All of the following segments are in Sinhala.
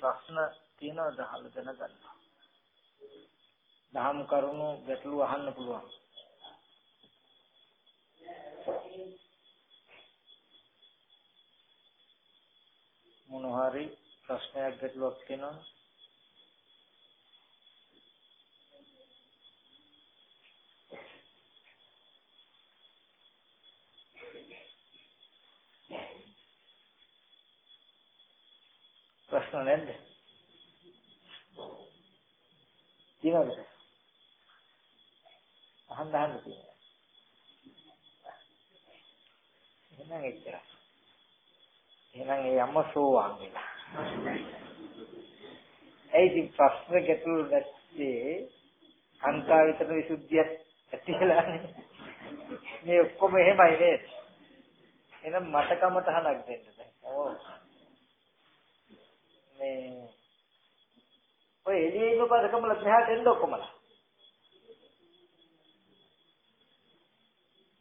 ප්‍රශ්න තියෙනවද අහලා දැනගන්න. දහම් කරුණු ගැටළු අහන්න පුළුවන්. මොන හරි ප්‍රශ්නයක් ගැටලුවක් තියෙනවා ප්‍රශ්න නැද්ද? තියෙනවද? අහන්න අහන්න තියෙනවා. එහෙනම් එච්චරයි. එහෙනම් ඒ අම්ම සෝවාන් වෙලා. ඒ ඉතින් ප්‍රශ්න ගැටළු නැත්තේ අන්තා විතර විසුද්ධියක් ඇතිලානේ. මේ ඔක්කොම එහෙමයි නේද? එහෙනම් මට කමටහනක් දෙන්න දැන්. ඕ. මේ ඔය එළියේ ඉන්න පදකමල මෙහාට එන්න ඔක්කොමලා.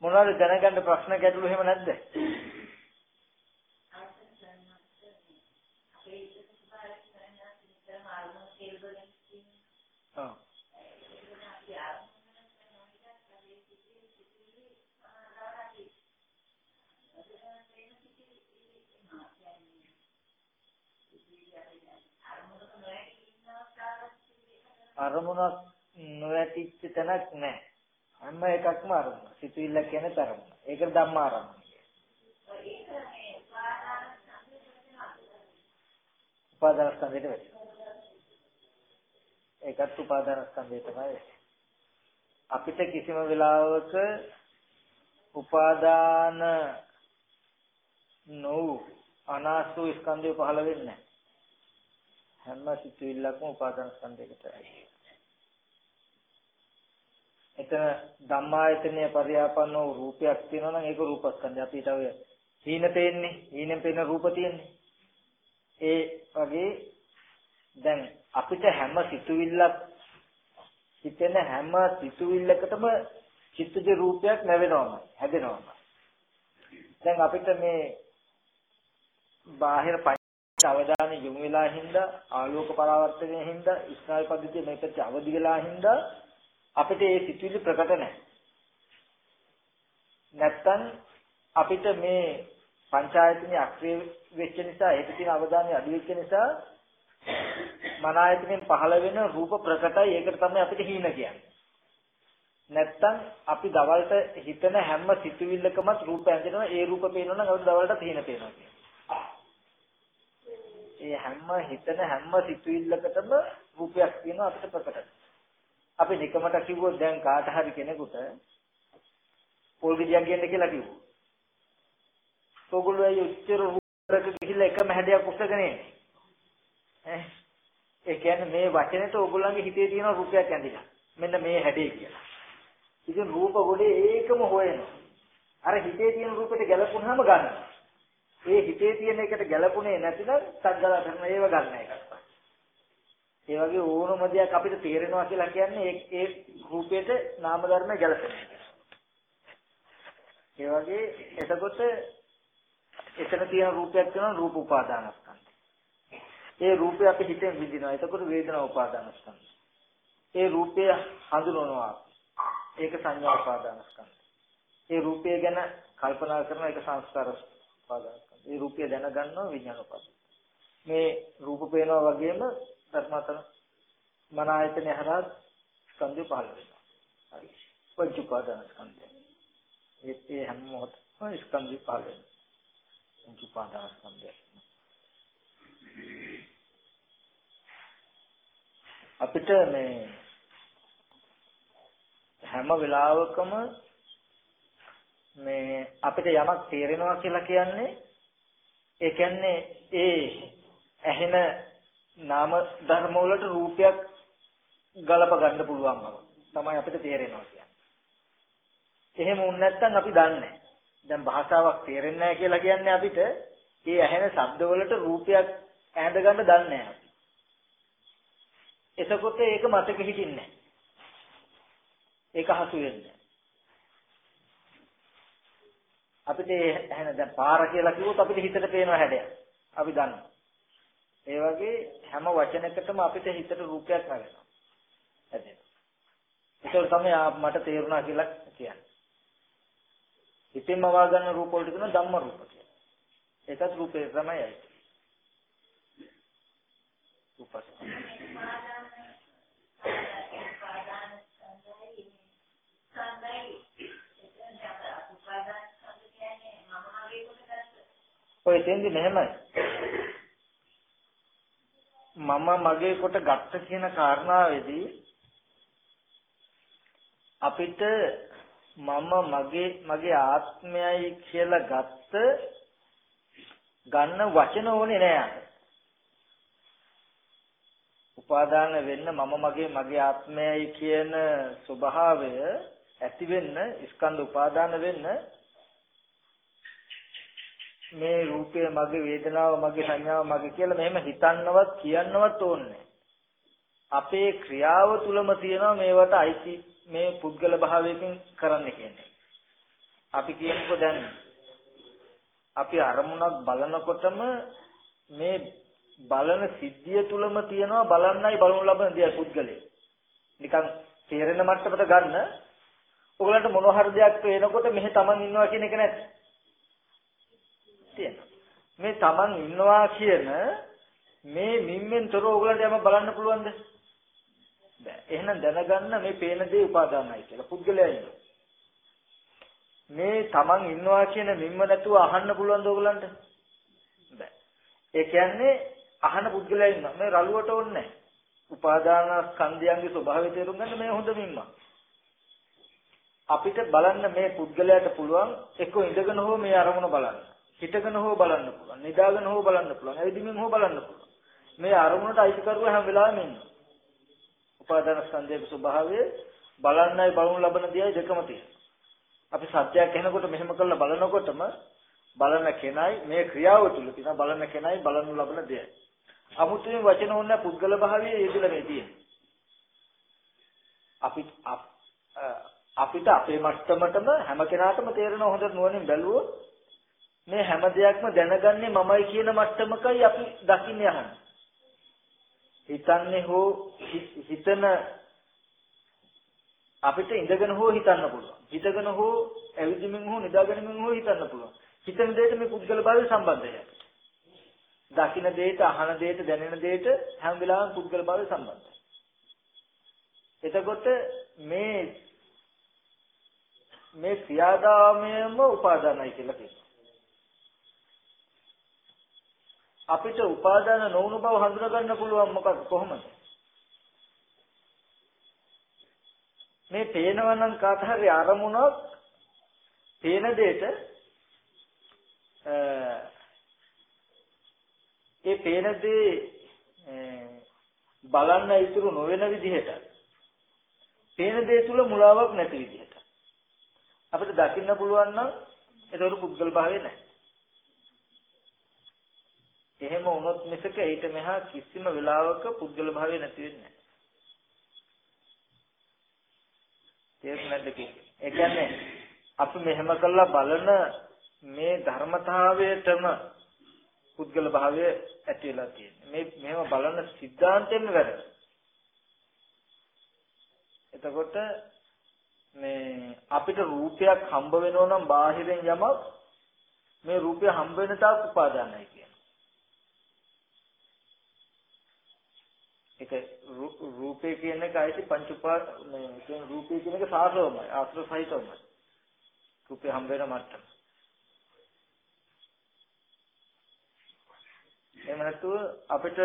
මොනවද දැනගන්න ප්‍රශ්න ගැටළු එහෙම නැද්ද? ඔව්. අරමුණක් නොයටිච්ච තැනක් නැහැ. හැම එකක්ම අරමුණ. සිතුවිල්ල කියන්නේ තරමුණ. ඒකට ධම්ම ආරම්භය. උපාදාන ස්කන්ධයට වැටෙනවා. ඒකත් උපාදාන ස්කන්ධය තමයි. අපිට කිසිම වෙලාවක උපාදාන නොවු අනාසු ස්කන්ධය පහළ වෙන්නේ නැහැ. හැම සිතුවිල්ලක්ම උපාදාන ස්කන්ධයකට ඇයි. එතන ධම්මායතනය පරියාපන්න වූ රූපයක් තියෙනවා නම් ඒක රූපස්කන්ධය. අපිට ඔය හීන පේන්නේ, හීනෙන් පේන රූප තියෙන්නේ. ඒ වගේ දැන් අපිට හැම සිතුවිල්ලක් හිතෙන හැම සිතුවිල්ලකටම චිත්තජ රූපයක් නැවෙනවම හැදෙනවම. දැන් අපිට මේ බාහිර අවධානය යොමු වෙලා හින්දා ආලෝක පරාවර්තනයේ හින්දා ස්නායු පද්ධතිය මේකට අවදි වෙලා හින්දා අපිට ඒ සිතුවිලි ප්‍රකට නැහැ. නැත්තම් අපිට මේ පංචායතනයේ අක්‍රිය වෙච්ච නිසා ඒක තියෙන අවධානය අඩු වෙච්ච නිසා මන ආයතනයෙන් පහළ වෙන රූප ප්‍රකටයි ඒකට තමයි අපිට හීන කියන්නේ. නැත්තම් අපි දවල්ට හිතන හැම සිතුවිල්ලකමත් රූප ඇඳෙනවා ඒ රූප පේනවා නම් අපිට දවල්ට හීන පේනවා ඒ හැම හිතන හැම සිතුවිල්ලකටම රූපයක් තියෙනවා අපිට ප්‍රකටයි. අපි නිකමට කිව්වොත් දැන් කාට හරි කෙනෙකුට පොල් ගෙඩියක් ගන්න කියලා කිව්වොත්. ඔගොල්ලෝ අය උච්චර රූපයක ගිහිල්ලා එකම හැඩයක් උස්සගෙන එන්නේ. ඈ ඒ කියන්නේ මේ වචනෙට ඔයගොල්ලන්ගේ හිතේ තියෙන රූපයක් ඇඳිලා. මෙන්න මේ හැඩේ කියලා. ඉතින් රූප ගොඩේ ඒකම හොයනවා. අර හිතේ තියෙන රූපෙට ගැලපුණාම ගන්නවා. ඒ හිතේ තියෙන එකට ගැලපුණේ නැතිනම් සද්දලා කරන ඒව ගන්න එකක්. ඒ වගේ ඕනම දෙයක් අපිට තේරෙනවා කියලා කියන්නේ ඒ ඒ රූපයට නාම ධර්ම ගැලපෙන ඒ වගේ එතකොට එතන තියෙන රූපයක් වෙනවා රූප උපාදානස්කන්ධ. ඒ රූපය අපි හිතෙන් විඳිනවා. එතකොට වේදනා උපාදානස්කන්ධ. ඒ රූපය හඳුනනවා. ඒක සංඥා උපාදානස්කන්ධ. ඒ රූපය ගැන කල්පනා කරන එක සංස්කාර උපාදානස්කන්ධ. ඒ රූපය දැනගන්නවා විඥාන උපාදාන. මේ රූප පේනවා වගේම ධර්මතන මන ආයතනය හරහා ස්කන්ධය පහළ වෙනවා. හරි. පංච උපාදාන ස්කන්ධය. ඒ ඒ හැම මොහොතම ස්කන්ධය පහළ වෙනවා. පංච උපාදාන ස්කන්ධය. අපිට මේ හැම වෙලාවකම මේ අපිට යමක් තේරෙනවා කියලා කියන්නේ ඒ කියන්නේ ඒ ඇහෙන නාම ධර්ම වලට රූපයක් ගලප ගන්න පුළුවන් බව තමයි අපිට තේරෙනවා කියන්නේ. එහෙම වුණ නැත්නම් අපි දන්නේ දැන් භාෂාවක් තේරෙන්නේ නැහැ කියලා කියන්නේ අපිට ඒ ඇහෙන ශබ්ද වලට රූපයක් ඈඳ ගන්න දන්නේ නැහැ. එතකොට ඒක මතක හිටින්නේ ඒක හසු වෙන්නේ. අපිට ඇහෙන දැන් පාර කියලා කිව්වොත් අපිට හිතට පේන හැඩයක්. අපි දන්නවා. ඒ වගේ හැම වචනයකටම අපිට හිතට රූපයක් නැගෙනවා. ඇදෙනවා. ඒක තමයි මට තේරුණා කියලා කියන්නේ. හිතෙන්ම වාගන්න රූප වලට කියන ධම්ම රූප කියලා. ඒකත් රූපේ තමයි. රූපස්. ඔය තෙන්දි මෙහෙමයි. මම මගේ කොට ගත්ත කියන කාරණාවේදී අපිට මම මගේ මගේ ආත්මයයි කියලා ගත්ත ගන්න වචන ඕනේ නෑ උපාදාන වෙන්න මම මගේ මගේ ආත්මයයි කියන ස්වභාවය ඇති වෙන්න ස්කන්ධ උපාදාන වෙන්න මේ රූපය මගේ වේදනාව මගේ සංඥාව මගේ කියලා මෙහෙම හිතන්නවත් කියන්නවත් ඕනේ අපේ ක්‍රියාව තුලම තියෙනවා මේවට අයිති මේ පුද්ගල භාවයකින් කරන්න කියන්නේ. අපි කියනකො දැන් අපි අරමුණක් බලනකොටම මේ බලන සිද්ධිය තුලම තියෙනවා බලන්නයි බලනු ලබන දේ පුද්ගලයා. නිකන් තේරෙන මට්ටමට ගන්න ඔයගලන්ට මොන හරි දෙයක් පේනකොට මෙහි Taman ඉන්නවා කියන එක නැද්ද? තියෙනවා. මේ Taman ඉන්නවා කියන මේ මිම්මෙන්තර ඔයගලන්ට යම බලන්න පුළුවන්ද? බෑ. එහෙනම් දැනගන්න මේ පේන දේ උපාදානයි කියලා. පුද්ගලයා ඉන්නවා. මේ Taman ඉන්නවා කියන මිම්ම නැතුව අහන්න පුළුවන්ද ඔයගලන්ට? බෑ. ඒ කියන්නේ අහන පුද්ගලයා ඉන්නවා. මේ රළුවට ඕනේ නැහැ. උපාදාන ස්කන්ධයන්ගේ ස්වභාවය තේරුම් ගන්න මේ හොඳ මිම්ම. අපිට බලන්න මේ පුද්ගලයාට පුළුවන් එක්ක ඉඳගෙන හෝ මේ අරමුණ බලන්න. හිටගෙන හෝ බලන්න පුළුවන්. නිදාගෙන හෝ බලන්න පුළුවන්. ඇවිදින්මින් හෝ බලන්න පුළුවන්. මේ අරමුණට අයිතිකරුවා හැම වෙලාවෙම ඉන්නවා. උපාදාන ස්කන්ධයේ ස්වභාවය බලන්නයි බලනු ලබන දෙයයි දෙකම තියෙනවා. අපි සත්‍යයක් ඇහෙනකොට මෙහෙම කරලා බලනකොටම බලන කෙනයි මේ ක්‍රියාව තුල තියෙන බලන කෙනයි බලනු ලබන දෙයයි. අමුතුවෙන් වචන ඕන පුද්ගල භාවයේ යෙදලා මේ තියෙන්නේ. අපි අපිට අපේ මට්ටමටම හැම කෙනාටම තේරෙන හොඳ නුවණින් බැලුවොත් මේ හැම දෙයක්ම දැනගන්නේ මමයි කියන මට්ටමකයි අපි දකින්නේ අහන්නේ. හිතන්නේ හෝ හිතන අපිට ඉඳගෙන හෝ හිතන්න පුළුවන්. හිතගෙන හෝ ඇවිදින්මින් හෝ නිදාගෙනමින් හෝ හිතන්න පුළුවන්. හිතන දෙයට මේ පුද්ගල භාවය සම්බන්ධයි. දකින්න දෙයට, අහන දෙයට, දැනෙන දෙයට හැම වෙලාවෙම පුද්ගල භාවය සම්බන්ධයි. එතකොට මේ මේ ක්‍රියාදාමයම උපාදානයි කියලා කියනවා. අපිට උපාදාන නොවුණු බව හඳුනා ගන්න පුළුවන් මොකක්ද කොහොමද? මේ පේනවා නම් කාට හරි අරමුණක් පේන දෙයට ඒ පේන දේ බලන්න ඉතුරු නොවන විදිහට පේන දේ තුල මුලාවක් නැති විදිහට අපිට දකින්න පුළුවන් නම් ඒක පුද්ගල භාවය නැහැ එහෙම වුණොත් මිසක ඊට මෙහා කිසිම වෙලාවක පුද්ගල භාවය නැති වෙන්නේ නැහැ. ඒ කියන්නේ අපි මෙහෙම කළා බලන මේ ධර්මතාවයටම පුද්ගල භාවය ඇති වෙලා තියෙන්නේ. මේ මෙහෙම බලන સિદ્ધාන්තයෙන්ම වැරදි. එතකොට මේ අපිට රූපයක් හම්බ වෙනවා නම් බාහිරෙන් යමක් මේ රූපය හම්බ වෙන තාක් උපාදානයි. ඒක රූපේ කියන එක ඇයිති පංච උපා මේ කියන රූපේ කියන එක සාරවමයි ආශ්‍රව සහිතවමයි රූපේ හම්බ වෙන මට්ටම. එහෙම නැතුව අපිට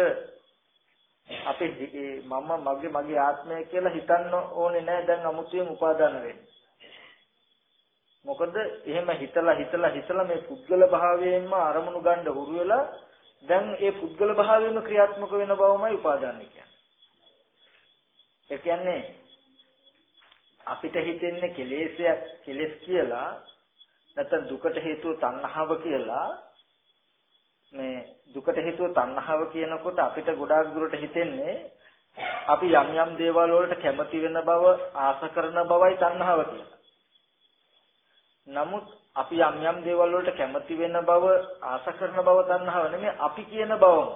අපේ මම මගේ මගේ ආත්මය කියලා හිතන්න ඕනේ නැහැ දැන් අමුතුවෙන් උපාදාන වෙන්නේ. මොකද එහෙම හිතලා හිතලා හිතලා මේ පුද්ගල භාවයෙන්ම අරමුණු ගන්න හුරු වෙලා දැන් ඒ පුද්ගල භාවයෙන්ම ක්‍රියාත්මක වෙන බවමයි උපාදාන කියන්නේ ඒ කියන්නේ අපිට හිතෙන්නේ කෙලෙසයක් කෙලස් කියලා නැත්නම් දුකට හේතුව තණ්හාව කියලා මේ දුකට හේතුව තණ්හාව කියනකොට අපිට ගොඩාක් දුරට හිතෙන්නේ අපි යම් යම් දේවල් වලට කැමති වෙන බව ආස කරන බවයි තණ්හාව කියලා. නමුත් අපි යම් යම් දේවල් වලට කැමති වෙන බව ආස කරන බව තණ්හාව නෙමෙයි අපි කියන බවම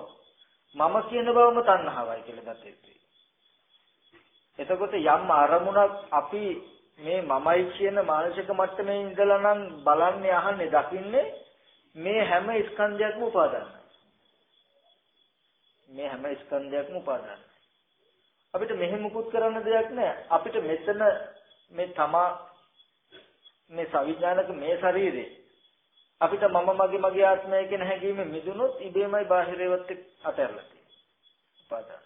මම කියන බවම තණ්හාවයි කියලා ගත යුතුයි. එතකොට යම් අරමුණක් අපි මේ මමයි කියන මානසික මට්ටමේ ඉඳලා නම් බලන්නේ අහන්නේ දකින්නේ මේ හැම ස්කන්ධයක්ම උපාදානයි. මේ හැම ස්කන්ධයක්ම උපාදානයි. අපිට මෙහෙම මුකුත් කරන්න දෙයක් නැහැ. අපිට මෙතන මේ තමා මේ සවිඥානික මේ ශරීරේ අපිට මම මගේ මගේ ආත්මය කියන හැඟීම මිදුනොත් ඉබේමයි බාහිරේවත් අතහැරලා තියෙන්නේ. උපාදාන.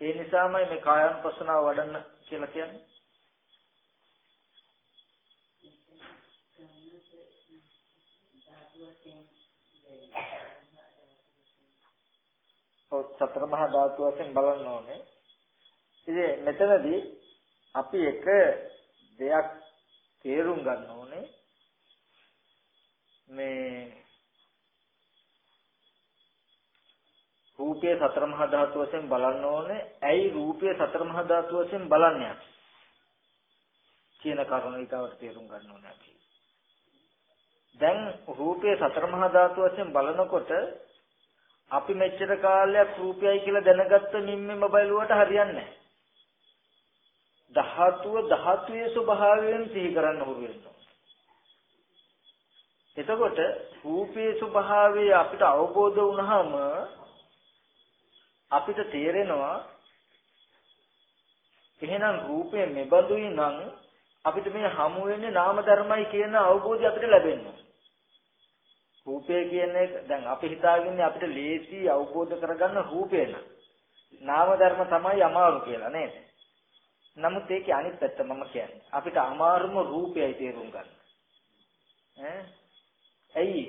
ඒ නිසාමයි මේ කායanusasanaව වඩන්න කියලා කියන්නේ. ඔව් සතර මහා ධාතු වශයෙන් බලන්න ඕනේ. ඉතින් මෙතනදී අපි එක දෙයක් තේරුම් ගන්න ඕනේ මේ රූපය සතර මහා ධාතු වශයෙන් බලන්න ඕනේ. ඇයි රූපය සතර මහා ධාතු වශයෙන් බලන්නේ? කියන කරුණ ඊටවට තේරුම් ගන්න ඕනේ අපි. දැන් රූපය සතර මහා ධාතු වශයෙන් බලනකොට අපි මෙච්චර කාලයක් රූපයයි කියලා දැනගත්ත මිම්මෙම බැලුවට හරියන්නේ නැහැ. ධාතුව ධාතුයේ ස්වභාවයෙන් සිහි කරන්න හුරු වෙනවා. එතකොට රූපයේ ස්වභාවය අපිට අවබෝධ වුණාම අපිට තේරෙනවා එහෙනම් රූපය මෙබඳුයි නම් අපිට මේ හමු වෙන්නේ නාම ධර්මයි කියන අවබෝධය අපිට ලැබෙනවා. රූපය කියන එක දැන් අපි හිතාගන්නේ අපිට ලේසි අවබෝධ කරගන්න රූපේ න ะ. නාම ධර්ම තමයි අමාරු කියලා නේද? නමුත් ඒකේ අනිත් පැත්ත මම කියන්නේ. අපිට අමාරුම රූපයයි තේරුම් ගන්න. ඈ ඇයි?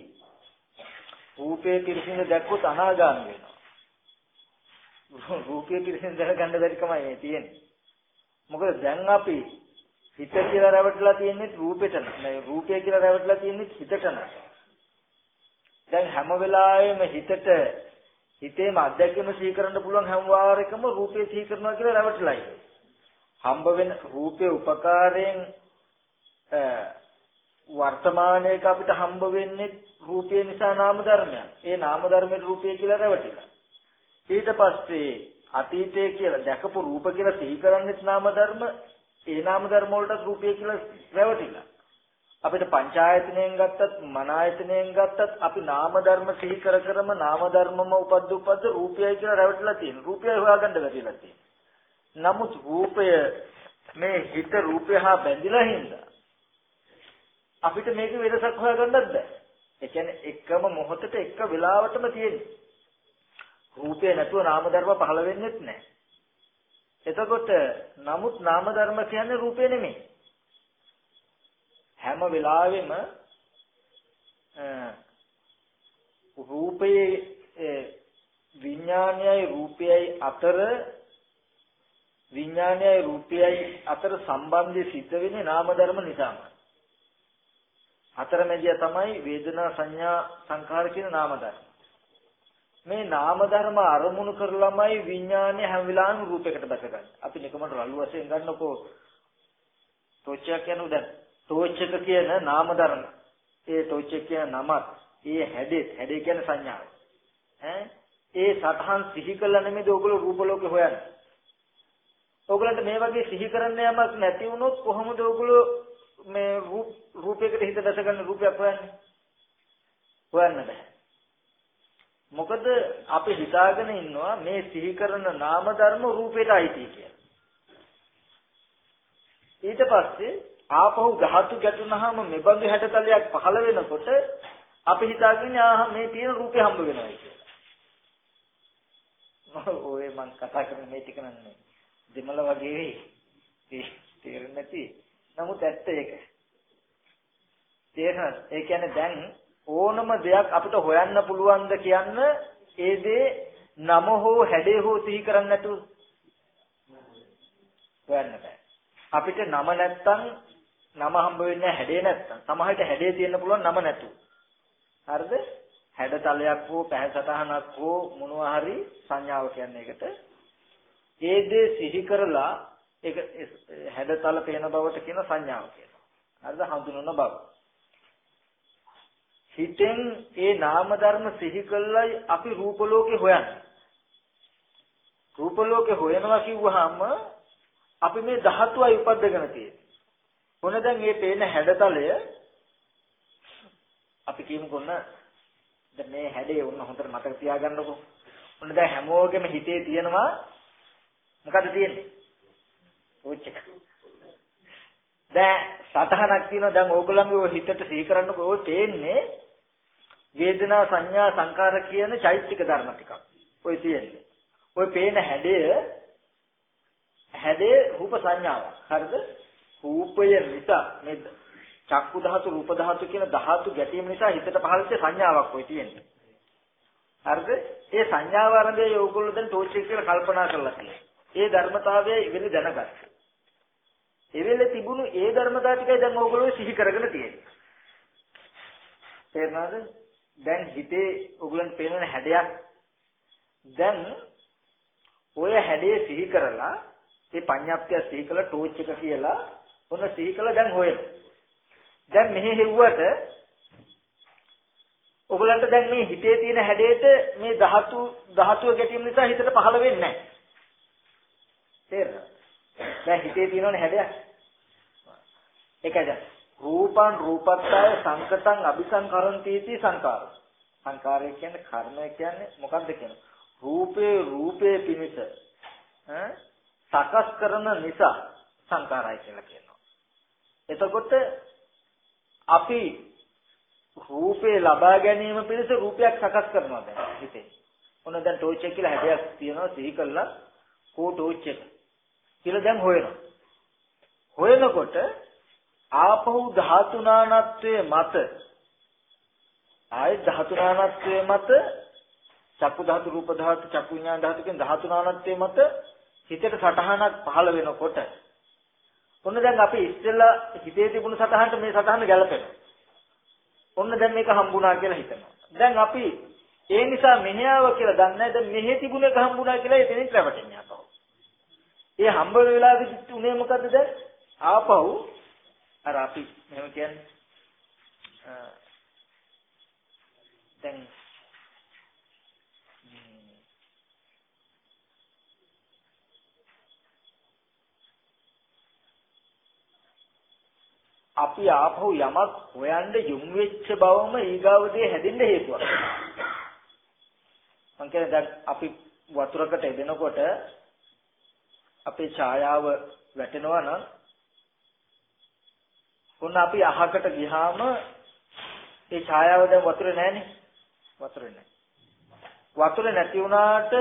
රූපේ පිරිසිඳ දැක්කොත් අනාගාමී වෙනවා. රූපේ පිරිසිඳ දැනගන්න බැරි කමයි මේ තියෙන්නේ. මොකද දැන් අපි හිත කියලා රැවටලා තියෙන්නේ රූපෙට නෑ. රූපය කියලා රැවටලා තියෙන්නේ හිතට නෑ. දැන් හැම වෙලාවෙම හිතට හිතේම අත්දැකීම සිහි කරන්න පුළුවන් හැම වාරයකම රූපේ සිහි කරනවා කියලා රැවටලා ඉන්නේ. හම්බ වෙන රූපේ උපකාරයෙන් වර්තමානයේක අපිට හම්බ වෙන්නේ රූපය නිසා නාම ධර්මයක්. ඒ නාම ධර්මයේ රූපය කියලා රැවටිලා. ඊට පස්සේ අතීතයේ කියලා දැකපු රූප කියලා සිහි කරන්නේ නාම ධර්ම. ඒ නාම ධර්ම වලට රූපය කියලා රැවටිලා. අපිට පංචායතනයෙන් ගත්තත් මන ආයතනයෙන් ගත්තත් අපි නාම ධර්ම සිහි කර කරම නාම ධර්මම උපද්ද උපද්ද රූපයයි කියලා රැවටිලා තියෙන. රූපය හොයාගන්න බැරිලා තියෙන. නමුත් රූපය මේ හිත රූපය හා බැඳිලා හින්දා අපිට මේක වෙනසක් හොයාගන්නත් බෑ. ඒ කියන්නේ එකම මොහොතට එක වෙලාවටම තියෙන්නේ. රූපේ නැතුව නාම ධර්ම පහළ වෙන්නේත් නැහැ. එතකොට නමුත් නාම ධර්ම කියන්නේ රූපේ නෙමෙයි. හැම වෙලාවෙම රූපයේ විඥානයයි රූපයයි අතර විඥානයයි රූපයයි අතර සම්බන්ධය සිද්ධ වෙන්නේ නාම ධර්ම නිසාමයි. අතරමැදිය තමයි වේදනා සංඥා සංඛාර කියන නාම ධර්ම. මේ නාම ධර්ම අරමුණු කරලමයි විඥානය හැම වෙලාවෙම රූපයකට දැකගන්නේ. අපි නිකමට රළු වශයෙන් ගන්නකො තෝච්චයක් කියනු දැන් තෝච්චක කියන නාම ධර්ම. ඒ තෝච්චක කියන නමත් ඒ හැඩෙත් හැඩේ කියන්නේ සංඥාව. ඈ ඒ සතහන් සිහි කළා නෙමෙයිද ඔයගොල්ලෝ රූප ලෝකේ හොයන්නේ. ඔයගලන්ට මේ වගේ සිහි කරන්න යමක් නැති වුණොත් කොහොමද ඔයගොල්ලෝ මේ රූපයකට හිත දැසගන්න රූපයක් හොයන්නේ? හොයන්න බෑ. මොකද අපි හිතාගෙන ඉන්නවා මේ සිහි කරන නාම ධර්ම රූපයට අයිති කියලා. ඊට පස්සේ ආපහු ධාතු ගැටුනහම මෙබඳු හැඩතලයක් පහළ වෙනකොට අපි හිතාගෙන ආ මේ තියෙන රූපේ හම්බ වෙනවා කියලා. ඔය මං කතා කරන මේ ටික නන්නේ දෙමළ වගේ වෙයි. තේරෙන්නේ නැති. නමුත් ඇත්ත ඒක. තේරෙනවද? ඒ කියන්නේ දැන් ඕනම දෙයක් අපිට හොයන්න පුළුවන්ද කියන්න ඒ දේ නම හෝ හැඩේ හෝ සිහි කරන්නේ නැතුව හොයන්න බෑ. අපිට නම නැත්තම් නම හම්බ වෙන්නේ හැඩේ නැත්තම්. සමහරට හැඩේ තියෙන්න පුළුවන් නම නැතුව. හරිද? හැඩතලයක් හෝ පැහැසටහනක් හෝ මොනවා හරි සංඥාව කියන්නේ ඒකට. ඒ දේ සිහි කරලා ඒක හැඩතල පේන බවට කියන සංඥාව කියනවා. හරිද? හඳුනන බව. හිතෙන් ඒ නාම ධර්ම සිහි කළයි අපි රූප ලෝකේ හොයන්නේ. රූප ලෝකේ හොයනවා කිව්වහම අපි මේ ධාතුවයි උපද්දගෙන තියෙන්නේ. මොන දැන් මේ පේන හැඩතලය අපි කියමුකොන්න දැන් මේ හැඩේ ඔන්න හොඳට මතක තියාගන්නකො. ඔන්න දැන් හැමෝගෙම හිතේ තියෙනවා මොකද තියෙන්නේ? ඕච් එක. දැන් සතහනක් තියෙනවා දැන් ඕගොල්ලන්ගේ ඔය හිතට සිහි කරන්නකො ඔය තේන්නේ වේදනා සංඥා සංකාර කියන චෛත්‍යික ධර්ම ටිකක්. ඔය තියෙන්නේ. ඔය පේන හැඩය හැඩේ රූප සංඥාවක්. හරිද? රූපය නිසා මේ චක්කු ධාතු රූප ධාතු කියන ධාතු ගැටීම නිසා හිතට පහළ වෙච්ච සංඥාවක් ඔය තියෙන්නේ. හරිද? ඒ සංඥාව ආරම්භයේ ඕගොල්ලෝ දැන් ටෝච් එක කියලා කල්පනා කරලා තියෙනවා. ඒ ධර්මතාවය ඉගෙන දැනගත්තා. එවෙල තිබුණු ඒ ධර්මතාව ටිකයි දැන් ඕගොල්ලෝ සිහි කරගෙන තියෙන්නේ. තේරුණාද? දැන් හිතේ ඕගොල්ලන් පේන හැඩයක් දැන් ඔය හැඩේ සිහි කරලා ඒ පඤ්ඤාප්තිය සිහි කළා ටෝච් එක කියලා ඔන්න සිහි කළා දැන් හොයන. දැන් මෙහෙ හෙව්වට ඔයගලන්ට දැන් මේ හිතේ තියෙන හැඩයට මේ ධාතු ධාතුව ගැටීම නිසා හිතට පහළ වෙන්නේ නැහැ. තේරෙනවද? දැන් හිතේ තියෙනවනේ හැඩයක්. ඒකද රූපං රූපත්තය සංකතං අபிසංකරන්තිති සංකාර. සංකාරය කියන්නේ කර්මය කියන්නේ මොකක්ද කියන්නේ? රූපේ රූපේ පිනිස සකස් කරන නිසා සංකාරයි කියලා කියනවා. එතකොට අපි රූපේ ලබා ගැනීම පිණිස රූපයක් සකස් කරනවා දැන් හිතේ. ඔන්න දැන් ටෝච් එක කියලා හැඩයක් තියෙනවා සිහි කළා කෝ ටෝච් එක කියලා දැන් හොයනවා. හොයනකොට ආපහු ධාතුනානත්වයේ මත ආයි ධාතුනානත්වයේ මත චක්කු ධාතු රූප ධාතු චක්කු විඥාන ධාතු කියන ධාතුනානත්වයේ මත හිතට සටහනක් පහළ වෙනකොට ඔන්න දැන් අපි ඉස්සෙල්ලා හිතේ තිබුණු සටහනට මේ සටහන ගැලපෙනවා. ඔන්න දැන් මේක හම්බුණා කියලා හිතනවා. දැන් අපි ඒ නිසා මෙහෙයව කියලා දන්නේ නැහැ. දැන් මෙහෙ තිබුණ එක හම්බුණා කියලා එතනින් රැවටෙන්නේ ආපහු. ඒ හම්බ වෙලාවෙදි උනේ මොකද්ද දැන්? ආපහු අර අපි මෙහෙම කියන්නේ දැන් අපි ආපහු යමක් හොයන්න යොමු වෙච්ච බවම ඊගාවදී හැදෙන්න හේතුවක්. මං කියන්නේ දැන් අපි වතුරකට එදෙනකොට අපේ ඡායාව වැටෙනවා නම් ඔන්න අපි අහකට ගියාම ඒ ඡායාව දැන් වතුරේ නැහනේ. වතුරේ නැහැ. වතුරේ නැති වුණාට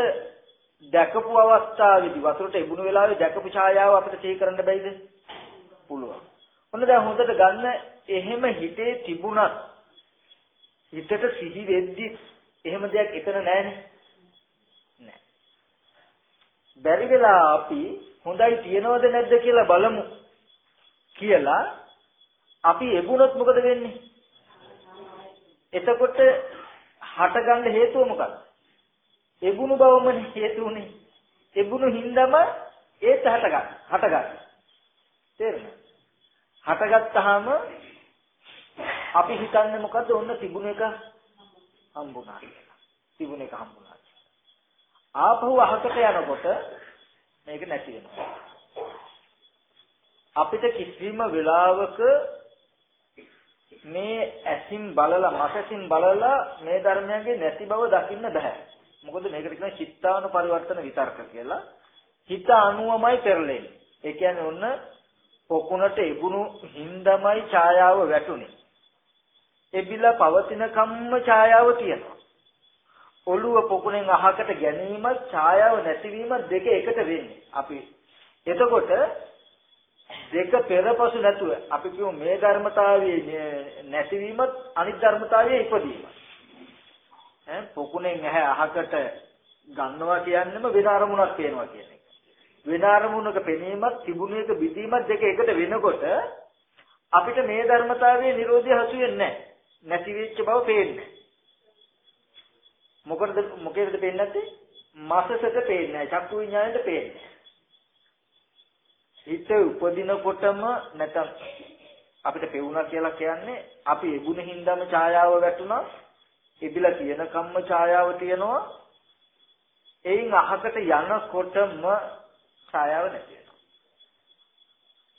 දැකපු අවස්ථාවේදී වතුරට එබුණු වෙලාවේ දැකපු ඡායාව අපිට සිහි කරන්න බැයිද? පුළුවන්. ඔන්න දැන් හොඳට ගන්න එහෙම හිතේ තිබුණත් හිතට සිහි වෙද්දි එහෙම දෙයක් එතන නැහැනේ. නෑ. බැරි වෙලා අපි හොඳයි තියනවද නැද්ද කියලා බලමු කියලා අපි එබුණොත් මොකද වෙන්නේ? එතකොට හටගන්න හේතුව මොකක්ද? එබුණු බවම හේතුුනේ. එබුණු හින්දාම ඒත් හටගන්න. හටගන්න. තේරෙනවද? හටගත්තාම අපි හිතන්නේ මොකද්ද? ඔන්න තිබුණ එක හම්බුණා කියලා. තිබුණ එක හම්බුණා. ආපහු අහකට යනකොට මේක නැති වෙනවා. අපිට කිසිම වෙලාවක මේ ඇසින් බලලා මසසින් බලලා මේ ධර්මයන්ගේ නැති බව දකින්න බෑ. මොකද මේකට කියන චිත්තාන පරිවර්තන විතර්ක කියලා. හිත අනුවමයි පෙරලෙන්නේ. ඒ කියන්නේ ඔන්න පොකුණට ඉබුණු හින්දමයි ඡායාව වැටුනේ. එබිලා පවතින කම්ම ඡායාව තියෙනවා. ඔළුව පොකුණෙන් අහකට ගැනීම ඡායාව නැතිවීම දෙක එකට වෙන්නේ. අපි එතකොට දෙක පෙරපසු නැතුව අපි කියමු මේ ධර්මතාවයේ නැතිවීමත් අනිත් ධර්මතාවයේ ඉපදීම. ඈ පොකුණෙන් ඇහැ අහකට ගන්නවා කියන්නේම වෙන අරමුණක් පේනවා කියන එක. වෙන අරමුණක පෙනීමත් තිබුණු එක බිඳීමත් දෙක එකට වෙනකොට අපිට මේ ධර්මතාවයේ Nirodha හසු වෙන්නේ නැහැ. නැති වෙච්ච බව පේන්නේ. මොකටද මොකේද පේන්නේ නැත්තේ? මාසසට පේන්නේ නැහැ. චක්කු විඤ්ඤාණයට පේන්නේ. හිත උපදිනකොටම නැතම් අපිට පෙවුනා කියලා කියන්නේ අපි එගුණ හින්දාම ඡායාව වැටුණා. එබිලා තියෙන කම්ම ඡායාව තියෙනවා. එයින් අහකට යනකොටම ඡායාව නැති වෙනවා.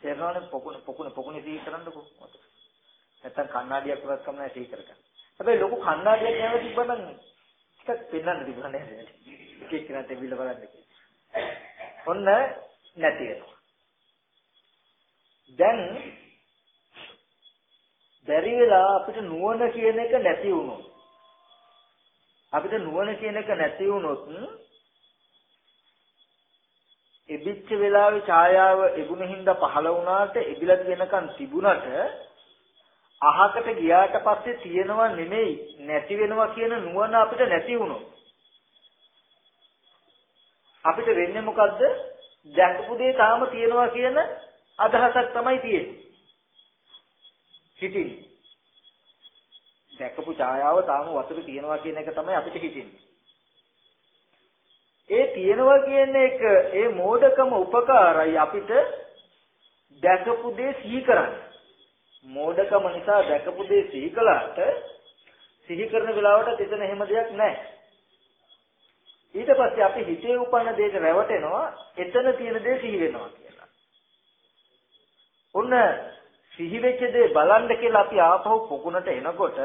තේරෙනවනේ පොකුණ පොකුණ පොකුණේ සිහි කරන්නකො. නැත්තම් කණ්ණාඩියක් වුණත් කම නැහැ සිහි කරගන්න. හැබැයි ලොකු කණ්ණාඩියක් නැව තිබ්බනම් ටිකක් පෙන්වන්න තිබුණා නේද? එක එක කෙනාට විල බලන්න ඔන්න නැති වෙනවා. දැන් බැරි වෙලා අපිට නුවණ කියන එක නැති වුණොත් අපිට නුවණ කියන එක නැති වුණොත් එබිච්ච වෙලාවේ ඡායාව එගුණෙහිඳ පහළ වුණාට එබිලා තියෙනකන් තිබුණට අහකට ගියාට පස්සේ තියෙනවා නෙමෙයි නැති වෙනවා කියන නුවණ අපිට නැති වුණොත්. අපිට වෙන්නේ මොකද්ද? දැකපු දේ තාම තියෙනවා කියන අදහසක් තමයි තියෙන්නේ. හිතින්. දැකපු ඡායාව තාම වතුර තියෙනවා කියන එක තමයි අපිට හිතෙන්නේ. ඒ තියෙනවා කියන එක ඒ මෝඩකම උපකාරයි අපිට දැකපු දේ සිහි කරන්න. මෝඩකම නිසා දැකපු දේ සිහි කළාට සිහි කරන වෙලාවට එතන එහෙම දෙයක් නැහැ. ඊට පස්සේ අපි හිතේ උපන්න දෙයට රැවටෙනවා එතන තියෙන දේ සිහි වෙනවා කියලා. ඔන්න සිහි වෙච්ච දේ බලන්න කියලා අපි ආපහු පොකුණට එනකොට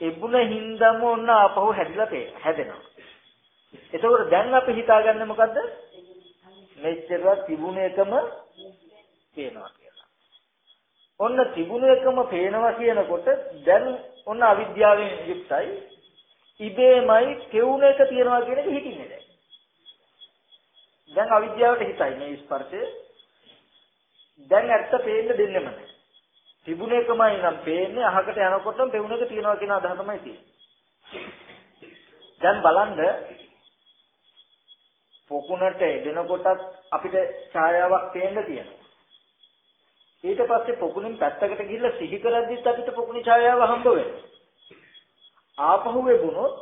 එබුණ හින්දම ඔන්න ආපහු හැදිලා හැදෙනවා. එතකොට දැන් අපි හිතාගන්නේ මොකද්ද? මෙච්චරවත් තිබුණ එකම පේනවා කියලා. ඔන්න තිබුණ එකම පේනවා කියනකොට දැන් ඔන්න අවිද්‍යාවෙන් යුක්තයි. ඉබේමයි කෙවුන එක තියනවා කියන එක හිතින්නේ දැන්. දැන් අවිද්‍යාවට හිතයි මේ ස්පර්ශය. දැන් ඇත්ත පේන්න දෙන්නෙම නැහැ. තිබුණ එකමයි නම් පේන්නේ අහකට යනකොටම පෙවුන එක තියනවා කියන අදහස තමයි තියෙන්නේ. දැන් බලන්න පොකුණට එදෙනකොටත් අපිට ඡායාවක් පේන්න තියෙනවා. ඊට පස්සේ පොකුණෙන් පැත්තකට ගිහිල්ලා සිහි කරද්දිත් අපිට පොකුණේ ඡායාව හම්බ වෙනවා. ආපහු වෙගුණොත්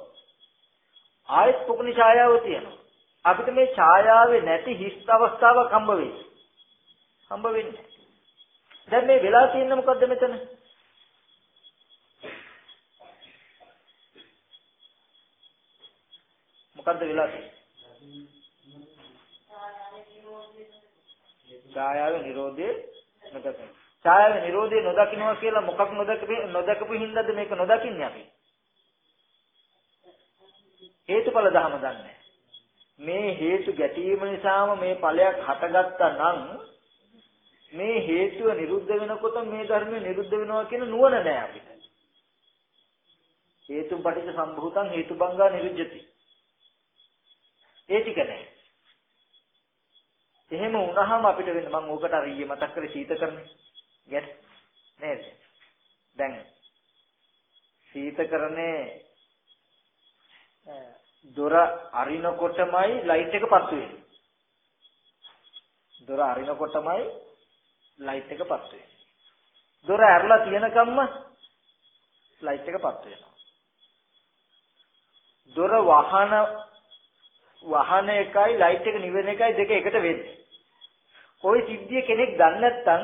ආයෙත් පොකුණේ ඡායාව තියෙනවා. අපිට මේ ඡායාවේ නැති හිස් අවස්ථාවක් හම්බ වෙයි. හම්බ වෙන්නේ. දැන් මේ වෙලා තියෙන්නේ මොකද්ද මෙතන? මොකද්ද වෙලා තියෙන්නේ? ඡායාවේ Nirodhe නොදකින. ඡායාවේ Nirodhe නොදකින්නවා කියලා මොකක් නොදකපු නොදකපු හින්දාද මේක නොදකින්නේ අපි? හේතුඵල ධම දන්නේ. මේ හේතු ගැටීම නිසාම මේ ඵලයක් හටගත්තා නම් මේ හේතුව නිරුද්ධ වෙනකොට මේ ධර්මය නිරුද්ධ වෙනවා කියන නුවණ නැහැ අපිට. හේතුම් පටිච්ච සම්භූතං හේතුබංගා නිරුද්ධති. ඒ ටික නැහැ. එහෙම වුණාම අපිට වෙන මම ඕකට අර ඊයේ මතක් කරේ සීතකරණේ. ගැට නේද? දැන් සීතකරණේ දොර අරිනකොටමයි ලයිට් එක පත්තු වෙන්නේ. දොර අරිනකොටමයි ලයිට් එක පත්තු වෙන්නේ. දොර ඇරලා තියෙනකම්ම ලයිට් එක පත්තු වෙනවා. දොර වහන වහන එකයි ලයිට් එක නිවෙන එකයි දෙක එකට වෙන්නේ. ওই සිද්ධිය කෙනෙක් දන්නේ නැත්නම්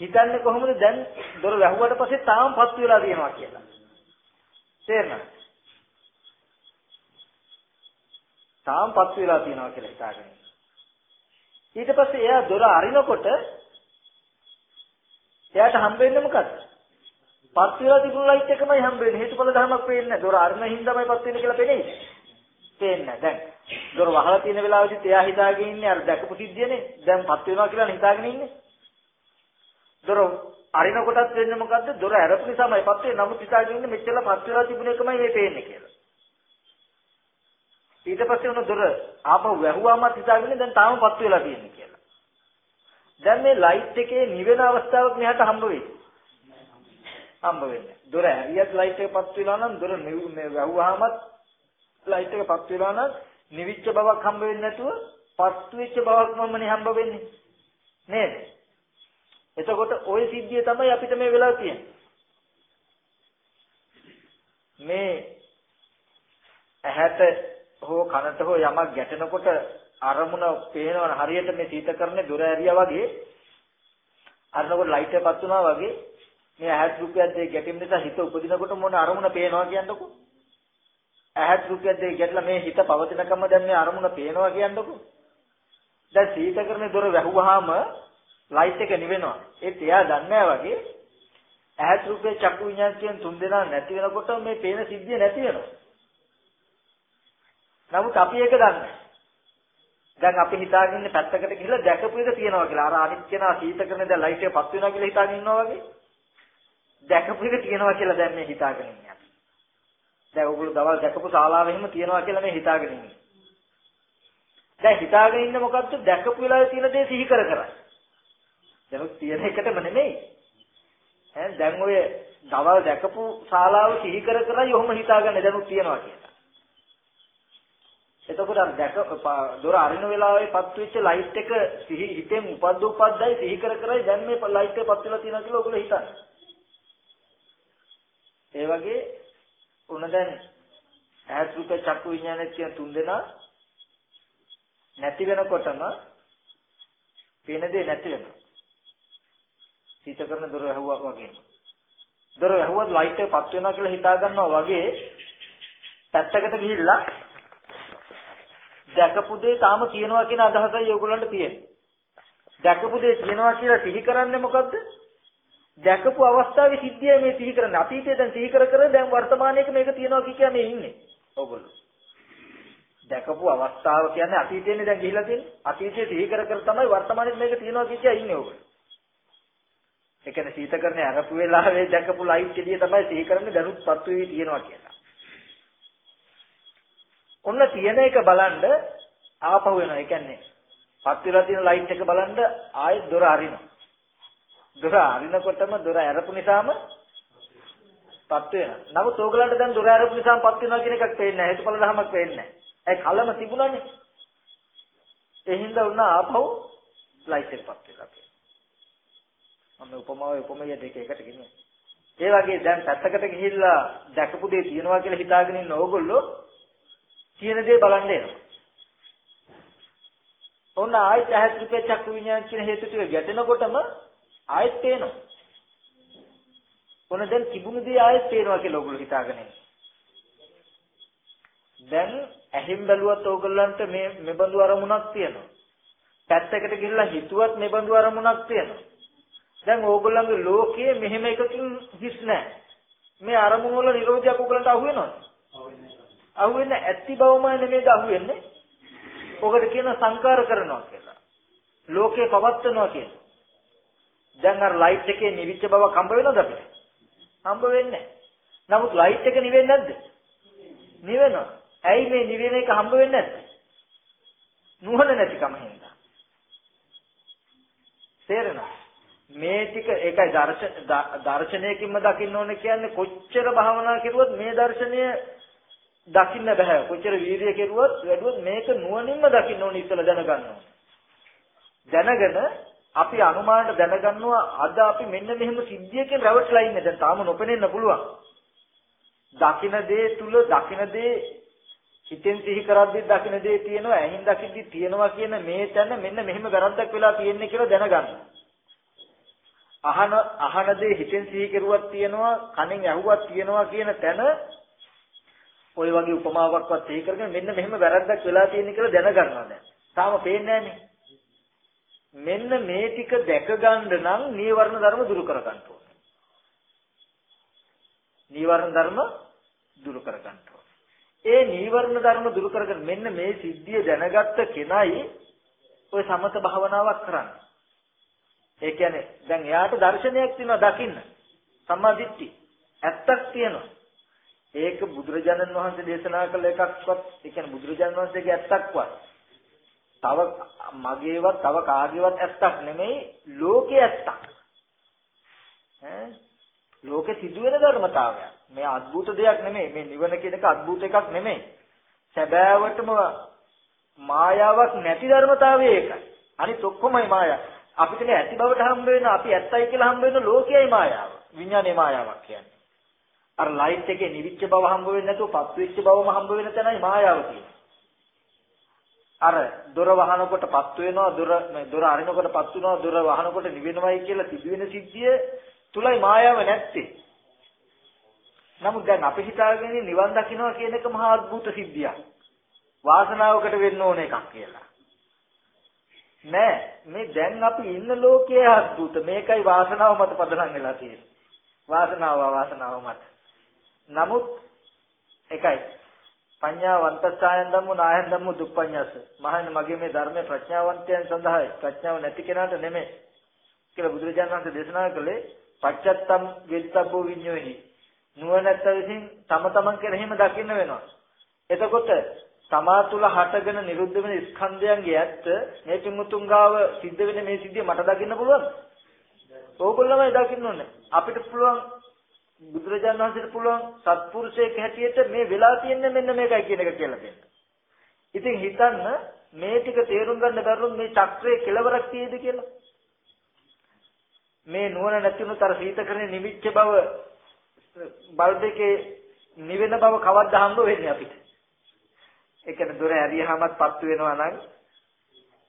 හිතන්නේ කොහොමද දැන් දොර වැහුවට පස්සේ තාම පත්තු වෙලා තියෙනවා කියලා. තේරෙනවද? තාම පත්තු වෙලා තියෙනවා කියලා හිතාගෙන. ඊට පස්සේ එයා දොර අරිනකොට එයාට හම්බ වෙන්නේ මොකද්ද? පත්තු වෙලා තිබුණු ලයිට් එකමයි හම්බ වෙන්නේ. හේතුඵල ධර්මයක් පේන්නේ නැහැ. දොර අරින හින්දාමයි පත්තු වෙන්නේ කියලා පේන්නේ. පේන්නේ දැන් දොර වහලා තියෙන වෙලාවෙදිත් එයා හිතාගෙන ඉන්නේ අර දැකපු සිද්ධියනේ. දැන් පත් වෙනවා කියලා හිතාගෙන ඉන්නේ. දොර අරින කොටත් වෙන්නේ මොකද්ද? දොර ඇරපු නිසාමයි පත් වෙන්නේ. නමුත් හිතාගෙන ඉන්නේ මෙච්චර පත් වෙලා තිබුණ එකමයි මේ පේන්නේ කියලා. ඊට පස්සේ උන දොර ආපහු වැහුවාමත් හිතාගෙන දැන් තාම පත් වෙලා තියෙන්නේ කියලා. දැන් මේ ලයිට් එකේ නිවෙන අවස්ථාවක් මෙහාට හම්බ වෙයි. හම්බ වෙන්නේ. දොර ඇරියත් ලයිට් එක පත් වෙලා නම් දොර වැහුවාමත් ලයිට් එක පත් වෙලා නම් නිවිච්ච බවක් හම්බ වෙන්නේ නැතුව පත් වෙච්ච බවක් මමනේ හම්බ වෙන්නේ. නේද? එතකොට ওই සිද්ධිය තමයි අපිට මේ වෙලාව තියෙන්නේ. මේ ඇහැට හෝ කනට හෝ යමක් ගැටෙනකොට අරමුණ පේනවන හරියට මේ සීතකරනේ දොර ඇරියා වගේ. අරනකොට ලයිට් එකපත් වුණා වගේ මේ ඇහත් රුපියල් දෙක ගැටීම නිසා හිත උපදිනකොට මොන අරමුණ පේනවා කියන්නකො. ඇහත් රුපියල් දෙක ගැටලා මේ හිත පවතිනකම දැන් මේ අරමුණ පේනවා කියන්නකො දැන් සීතකරණේ දොර වැහුවාම ලයිට් එක නිවෙනවා ඒත් එයා දන්නේ වගේ ඇහත් රුපියල් චක්කු විඤ්ඤාණ කියන තුන් දෙනා නැති වෙනකොට මේ පේන සිද්ධිය නැති වෙනවා නමුත් අපි ඒක දන්නේ දැන් අපි හිතාගෙන ඉන්නේ පැත්තකට ගිහලා දැකපු එක තියනවා කියලා. අර අනිත් කෙනා සීත කරන දැන් ලයිට් එක පත් වෙනවා කියලා හිතාගෙන ඉන්නවා වගේ. දැකපු එක තියනවා කියලා දැන් මේ හිතාගෙන ඉන්නේ. දැන් ඔයගොල්ලෝ දවල් දැකපු ශාලාවෙ එහෙම තියනවා කියලා මේ හිතාගෙන ඉන්නේ. දැන් හිතාගෙන ඉන්නේ මොකද්ද? දැකපු වෙලාවේ තියෙන දේ සිහි කර කර. දැන් තියෙන එකටම නෙමෙයි. ඈ දැන් ඔය දවල් දැකපු ශාලාව සිහි කර කර යොම හිතාගන්න දැනුත් තියනවා කියලා. එතකොට අර දැක දොර අරින වෙලාවේ පත් වෙච්ච ලයිට් එක සිහි හිතෙන් උපද්ද උපද්දයි සිහි කර කරයි දැන් මේ ලයිට් එක පත් වෙලා තියෙනවා කියලා ඔයගොල්ලෝ හිතන්නේ. ඒ වගේ උන දැන් ඇහත් රූප චක්කු විඥාන කියන තුන් දෙනා නැති වෙනකොටම පේන දේ නැති වෙනවා. සීත කරන දොර ඇහුවා වගේ. දොර ඇහුවත් ලයිට් එක පත් වෙනවා කියලා හිතා ගන්නවා වගේ පැත්තකට ගිහිල්ලා දැකපු දේ තාම කියනවා කියන අදහසයි ඔයගොල්ලන්ට තියෙන්නේ. දැකපු දේ කියනවා කියලා සිහි කරන්නේ මොකද්ද? දැකපු අවස්ථාවේ සිද්ධිය මේ සිහි කරන්නේ. අතීතයේ දැන් සිහි කර කර දැන් වර්තමානයේක මේක තියෙනවා කිය කියන්නේ ඉන්නේ. ඔයගොල්ලෝ. දැකපු අවස්ථාව කියන්නේ අතීතයේනේ දැන් ගිහිලා තියෙන්නේ. අතීතයේ සිහි කර කර තමයි වර්තමානයේ මේක තියෙනවා කිය කිය ඉන්නේ ඔයගොල්ලෝ. ඒ කියන්නේ සීතකරණය අරපු වෙලාවේ දැකපු ලයිට් එළිය තමයි සිහි කරන්නේ දැනුත් පත්තු වෙවි තියෙනවා කියලා. ඔන්න තියෙන එක බලන්න ආපහු වෙනවා. ඒ කියන්නේ පත් වෙලා තියෙන ලයිට් එක බලන්න ආයෙත් දොර අරිනවා. දොර අරිනකොටම දොර ඇරපු නිසාම පත් වෙනවා. නමුත් ඕගලන්ට දැන් දොර ඇරපු නිසාම පත් වෙනවා කියන එකක් පේන්නේ නැහැ. හේතුඵල ධමයක් පේන්නේ නැහැ. ඒ කලම තිබුණානේ. ඒ හින්දා උන්න ආපහු ලයිට් එක පත් වෙලා තියෙනවා. මම උපමාව උපමය දෙක එකට ගෙනියනවා. ඒ වගේ දැන් පැත්තකට ගිහිල්ලා දැකපු දේ තියනවා කියලා හිතාගෙන ඉන්න ඕගොල්ලෝ කියන දේ බලන්න එනවා. ඔන්න ආයෙත් ඇහත් රුපිය චක්කු විඤ්ඤාණ කියන හේතු ටික ගැටෙනකොටම ආයෙත් පේනවා. ඔන්න දැන් තිබුණු දේ ආයෙත් පේනවා කියලා ඔයගොල්ලෝ හිතාගෙන දැන් ඇහිම් බැලුවත් ඕගොල්ලන්ට මේ මෙබඳු අරමුණක් තියෙනවා. පැත්තකට ගිහිල්ලා හිතුවත් මෙබඳු අරමුණක් තියෙනවා. දැන් ඕගොල්ලන්ගේ ලෝකයේ මෙහෙම එකකින් හිස් නැහැ. මේ අරමුණ වල නිරෝධයක් ඕගොල්ලන්ට අහු වෙනවද? අහුවෙන්නේ ඇත්ති බවමයි නෙමෙයිද අහුවෙන්නේ? ඔකට කියන සංකාර කරනවා කියලා. ලෝකේ පවත්නවා කියන. දැන් අර ලයිට් එකේ නිවිච්ච බව හම්බ වෙනවද අපිට? හම්බ වෙන්නේ නමුත් ලයිට් එක නිවෙන්නේ නැද්ද? නිවෙනවා. ඇයි මේ නිවෙන එක හම්බ වෙන්නේ නැත්තේ? නුවණ නැතිකම හින්දා. තේරෙනවද? මේ ටික ඒකයි දර්ශන දර්ශනයකින්ම දකින්න ඕනේ කියන්නේ කොච්චර භාවනා කරුවොත් මේ දර්ශනය දකින්න බෑ. කොච්චර වීර්ය කෙරුවත් වැඩුවොත් මේක නුවණින්ම දකින්න ඕනේ ඉතල දැනගන්න දැනගෙන අපි අනුමානට දැනගන්නවා අද අපි මෙන්න මෙහෙම සිද්ධියකින් රැවටිලා ඉන්නේ. දැන් තාම නොපෙනෙන්න පුළුවන්. දකින්න දේ තුල දකින්න දේ හිතෙන් සිහි කරද්දි දකින්න දේ තියෙනවා, ඇහින් දකිද්දි තියෙනවා කියන මේ තැන මෙන්න මෙහෙම වැරද්දක් වෙලා තියෙන්නේ කියලා දැනගන්න. අහන අහන දේ හිතෙන් සිහි කරුවක් තියෙනවා, කනෙන් ඇහුවක් තියෙනවා කියන තැන ওই වගේ උපමාවක්වත් එහි කරගෙන මෙන්න මෙහෙම වැරද්දක් වෙලා තියෙන කියලා දැනගන්නවා දැන්. තාම පේන්නේ මෙන්න මේ ටික දැක ගන්න නම් නීවරණ ධර්ම දුරු කර ගන්න ඕනේ. නීවරණ ධර්ම දුරු කර ගන්න ඕනේ. ඒ නීවරණ ධර්ම දුරු කරගෙන මෙන්න මේ සිද්ධිය දැනගත්ත කෙනයි ওই සමත භාවනාවක් කරන්නේ. ඒ කියන්නේ දැන් එයාට දර්ශනයක් තියෙනවා දකින්න. සම්මා දිට්ඨි. ඇත්තක් තියෙනවා. ඒක බුදුරජාණන් වහන්සේ දේශනා කළ එකක්වත් ඒ කියන්නේ බුදුරජාණන් වහන්සේගේ ඇත්තක්වත් තව මගේවත් තව කාගේවත් ඇත්තක් නෙමෙයි ලෝකයේ ඇත්තක්. ඈ ලෝකෙ සිදුවෙන ධර්මතාවයක්. මේ අద్భుත දෙයක් නෙමෙයි. මේ නිවන කියන එක අద్భుත එකක් නෙමෙයි. සැබෑවටම මායාවක් නැති ධර්මතාවය ඒකයි. අනිත් ඔක්කොමයි මායාව. අපිට මේ ඇති බවට හම්බ වෙන අපි ඇත්තයි කියලා හම්බ වෙන ලෝකයයි මායාව. විඥානේ මායාවක් කියන්නේ. අර ලයිට් එකේ නිවිච්ච බව හම්බ වෙන්නේ නැතුව පත් වෙච්ච බවම හම්බ වෙන තැනයි මායාව කියන්නේ. අර දොර වහනකොටපත් වෙනවා දොර දොර අරිනකොටපත් වෙනවා දොර වහනකොට නිවෙනවයි කියලා සිදුවෙන සිද්ධිය තුලයි මායාව නැත්තේ. නමුත් දැන් අපි හිතාගෙන නිවන් දකින්නවා කියන එක මහා අద్భుත සිද්ධියක්. වාසනාවකට වෙන්න ඕන එකක් කියලා. නෑ මේ දැන් අපි ඉන්න ලෝකයේ අద్భుත මේකයි වාසනාව මත පදනම් වෙලා තියෙන්නේ. වාසනාව වාසනාව මත. නමුත් එකයි පඤ්ඤාවන්තස්සයන් ධම්මෝ නායන් ධම්මෝ දුප්පඤ්ඤස්ස. මහන්නේ මගේ මේ ධර්මයේ ප්‍රඥාවන්තයන් සඳහායි ප්‍රඥාව නැති කෙනාට නෙමෙයි. කියලා බුදුරජාණන් වහන්සේ දේශනා කළේ පච්චත්තම් වෙත්තබ්බෝ විඤ්ඤෝහි. නුවණැත්ත විසින් තම තමන් කෙරෙහිම දකින්න වෙනවා. එතකොට තමා තුළ හටගෙන නිරුද්ධ වෙන ස්කන්ධයන්ගේ ඇත්ත මේ පිමුතුන් ගාව සිද්ධ වෙන මේ සිද්ධිය මට දකින්න පුළුවන්ද? ඕගොල්ලෝමයි දකින්න ඕනේ. අපිට පුළුවන් බුදුරජාණන් වහන්සේට පුළුවන් සත්පුරුෂයෙක් හැටියට මේ වෙලා තියෙන්නේ මෙන්න මේකයි කියන එක කියලා දෙන්න. ඉතින් හිතන්න මේ ටික තේරුම් ගන්න බැරුණොත් මේ චක්‍රයේ කෙලවරක් තියෙද කියලා. මේ නුවණ නැතිනොත් අර සීතකරණේ නිමිච්ච බව බල්බේකේ නිවෙන බව කවද්ද හම්බ වෙන්නේ අපිට. ඒ කියන්නේ දොර ඇරියහමත් පත්තු වෙනවා නම්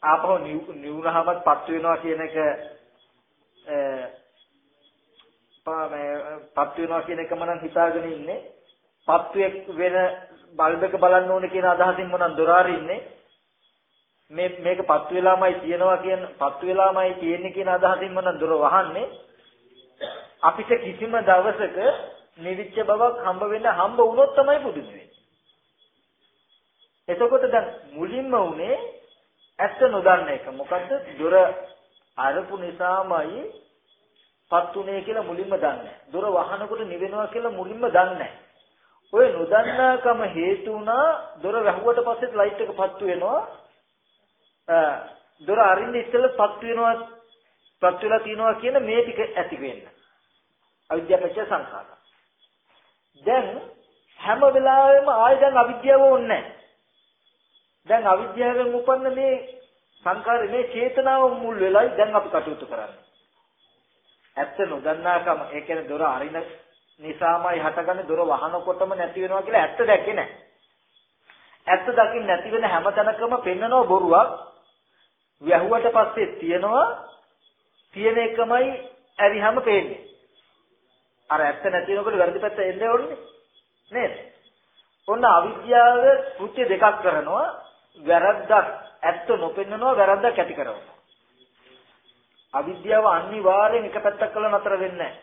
ආපහු නිවුනහමත් පත්තු වෙනවා කියන එක පත්තු වෙනවා කියන එකම නම් හිතාගෙන ඉන්නේ පත්තු වෙන බල්බ් එක බලන්න ඕනේ කියන අදහසින් මොනනම් දොර අරින්නේ මේ මේක පත්තු වෙලාමයි තියෙනවා කියන පත්තු වෙලාමයි තියෙන්නේ කියන අදහසින් මොනනම් දොර වහන්නේ අපිට කිසිම දවසක නිවිච්ච බවක් හම්බ වෙන්න හම්බ වුණොත් තමයි පුදුම වෙන්නේ එතකොට දැන් මුලින්ම උනේ ඇත්ත නොදන්න එක. මොකද්ද? දොර අරපු නිසාමයි පත්ුනේ කියලා මුලින්ම දන්නේ. දොර වහනකොට නිවෙනවා කියලා මුලින්ම දන්නේ. ඔය නොදන්නාකම හේතු වුණා දොර වැහුවට පස්සෙත් ලයිට් එක පත්තු වෙනවා. දොර අරින්න ඉස්සෙල්ලා පත්තු වෙනවා පත්තු වෙලා තියනවා කියන මේ ටික ඇති වෙන්න. අවිද්‍යාවච්ච සංඛාර. දැන් හැම වෙලාවෙම ආයෙ දැන් අවිද්‍යාව ඕනේ නැහැ. දැන් අවිද්‍යාවෙන් උපන්න මේ සංකාරේ මේ චේතනාව මුල් වෙලයි දැන් අපි කටයුතු කරන්නේ. ඇත්ත නොදන්නාකම ඒ කියන්නේ දොර අරින නිසාමයි හටගන්නේ දොර වහනකොටම නැති වෙනවා කියලා ඇත්ත දැක්කේ නැහැ. ඇත්ත දකින්න නැති වෙන හැම තැනකම පෙන්නනව බොරුවක්. වැහුවට පස්සේ තියනවා තියෙන එකමයි ඇරිහම පේන්නේ. අර ඇත්ත නැති වෙනකොට වැරදි පැත්ත එන්නේ ඕනේ නේද? ඔන්න අවිද්‍යාව කෘත්‍ය දෙකක් කරනවා වැරද්දක් ඇත්ත නොපෙන්නනවා වැරද්දක් ඇති කරනවා. අවිද්‍යාව අනිවාර්යෙන් එක පැත්තක් කළා නතර වෙන්නේ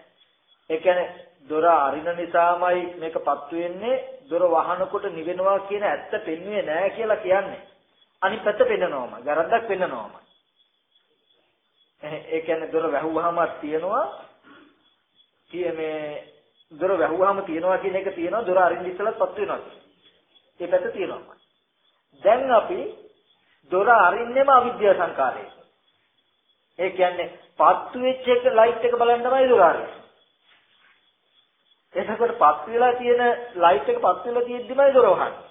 ඒ කියන්නේ දොර අරින නිසාමයි මේකපත් වෙන්නේ දොර වහනකොට නිවෙනවා කියන ඇත්ත පෙන්වුවේ නැහැ කියලා කියන්නේ. අනිත් පැත්ත පෙන්නනවාම වැරද්දක් පෙන්නනවාම. ඒ කියන්නේ දොර වැහුවාම තියනවා කිය මේ දොර වැහුවාම තියනවා කියන එක තියනවා දොර අරින්න ඉස්සලත් පත් වෙනවා. ඒ පැත්ත තියනවා. දැන් අපි දොර අරින්නෙම අවිද්‍යා සංකාරයෙන්. ඒ කියන්නේ පත්තු වෙච්ච එක ලයිට් එක බලන්න තමයි දොර අරින්නේ. එතකොට පත් වෙලා තියෙන ලයිට් එක පත් වෙලා තියෙද්දිමයි දොර වහන්නේ.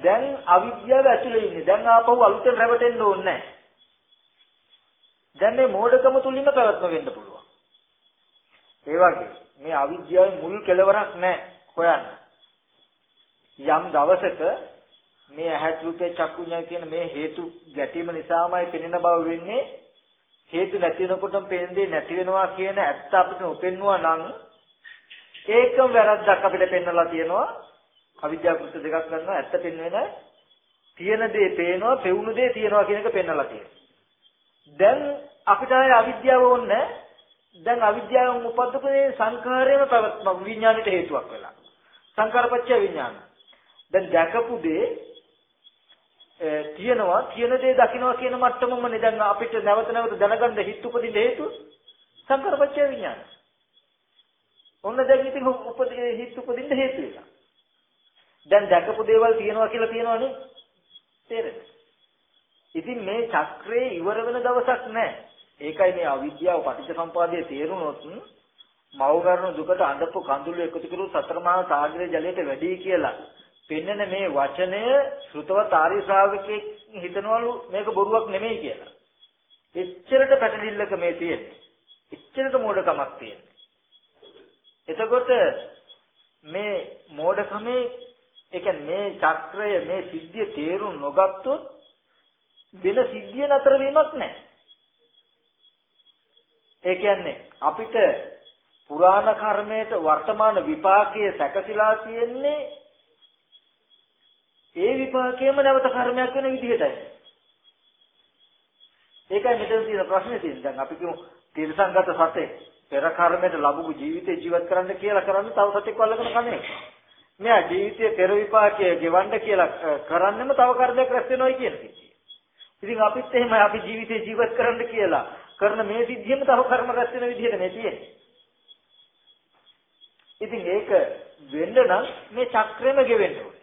දැන් අවිද්‍යාව ඇතුලේ ඉන්නේ. දැන් ආපහු අලුතෙන් රැවටෙන්න ඕනේ නැහැ. දැන් මේ මෝඩකම තුලින්ම පැවැත්ම වෙන්න පුළුවන්. ඒ වගේ මේ අවිද්‍යාවේ මුල් කෙලවරක් නැහැ හොයන්න. යම් දවසක මේ ඇහත් රූපේ චක්කුඤ්ඤය කියන මේ හේතු ගැටීම නිසාමයි පෙනෙන බව වෙන්නේ හේතු නැති වෙනකොටම පේන්නේ නැති වෙනවා කියන ඇත්ත අපිට උපෙන්නවා නම් ඒකම වැරද්දක් අපිට පෙන්වලා තියෙනවා. අවිද්‍යාව කෘත්‍ය දෙකක් ගන්නවා. ඇත්ත පෙන්වෙන තියෙන දේ පේනවා පෙවුණු දේ තියෙනවා කියන එක පෙන්වලා තියෙනවා. දැන් අපිට ආයේ අවිද්‍යාව ඕනේ දැන් අවිද්‍යාවෙන් උපද්දපේ සංඛාරයේම පැවැත්ම විඥාණයට හේතුවක් වෙලා. සංඛාරපච්චය විඥාන. දැන් දැකපු දේ තියෙනවා කියන දේ දකින්නවා කියන මට්ටමමනේ දැන් අපිට නැවත නැවත දැනගන්න හිත උපදින්න හේතුව සංකල්පච්චය විඥාන. ඔන්න දැන් ඉතින් උපදී හිත උපදින්න හේතු එක. දැන් දැකපු දේවල් තියෙනවා කියලා තියෙනවනේ. තේරෙනවද? ඉතින් මේ චක්‍රේ ඉවර වෙන දවසක් නැහැ. ඒකයි මේ අවිද්‍යාව පටිච්චසම්පාදයේ තේරුනොත් මව කරන දුකට අඬපු කඳුළු එකතු කරු සතර මහා සාගරයේ ජලයට වැඩි කියලා පෙන්නන මේ වචනය ශ්‍රුතවත් ආර්ය ශ්‍රාවකෙක් හිතනවලු මේක බොරුවක් නෙමෙයි කියලා. එච්චරට පැටලිල්ලක මේ තියෙන්නේ. එච්චරට මෝඩකමක් තියෙන්නේ. එතකොට මේ මෝඩකමේ ඒ කියන්නේ මේ චක්‍රය මේ සිද්ධිය තේරුම් නොගත්තොත් වෙන සිද්ධිය නතර වීමක් නැහැ. ඒ කියන්නේ අපිට පුරාණ කර්මයට වර්තමාන විපාකයේ සැකසීලා තියෙන්නේ ඒ විපාකයේම නැවත කර්මයක් වෙන විදිහටයි. ඒකයි මෙතන තියෙන ප්‍රශ්නේ තියෙන්නේ. දැන් අපි කියමු තිරසංගත සතේ පෙර කර්මයට ලැබුණු ජීවිතේ ජීවත් කරන්න කියලා කරන්නේ තව සතෙක් වල්ලගෙන කන්නේ. මෙයා ජීවිතයේ පෙර විපාකයේ ගෙවන්න කියලා කරන්නෙම තව කර්මයක් රැස් වෙනවයි කියන්නේ. ඉතින් අපිත් එහෙමයි අපි ජීවිතේ ජීවත් කරන්න කියලා කරන මේ සිද්ධියම තව කර්ම රැස් වෙන විදිහට මේ තියෙන්නේ. ඉතින් ඒක වෙන්න නම් මේ චක්‍රෙම ගෙවෙන්න ඕනේ.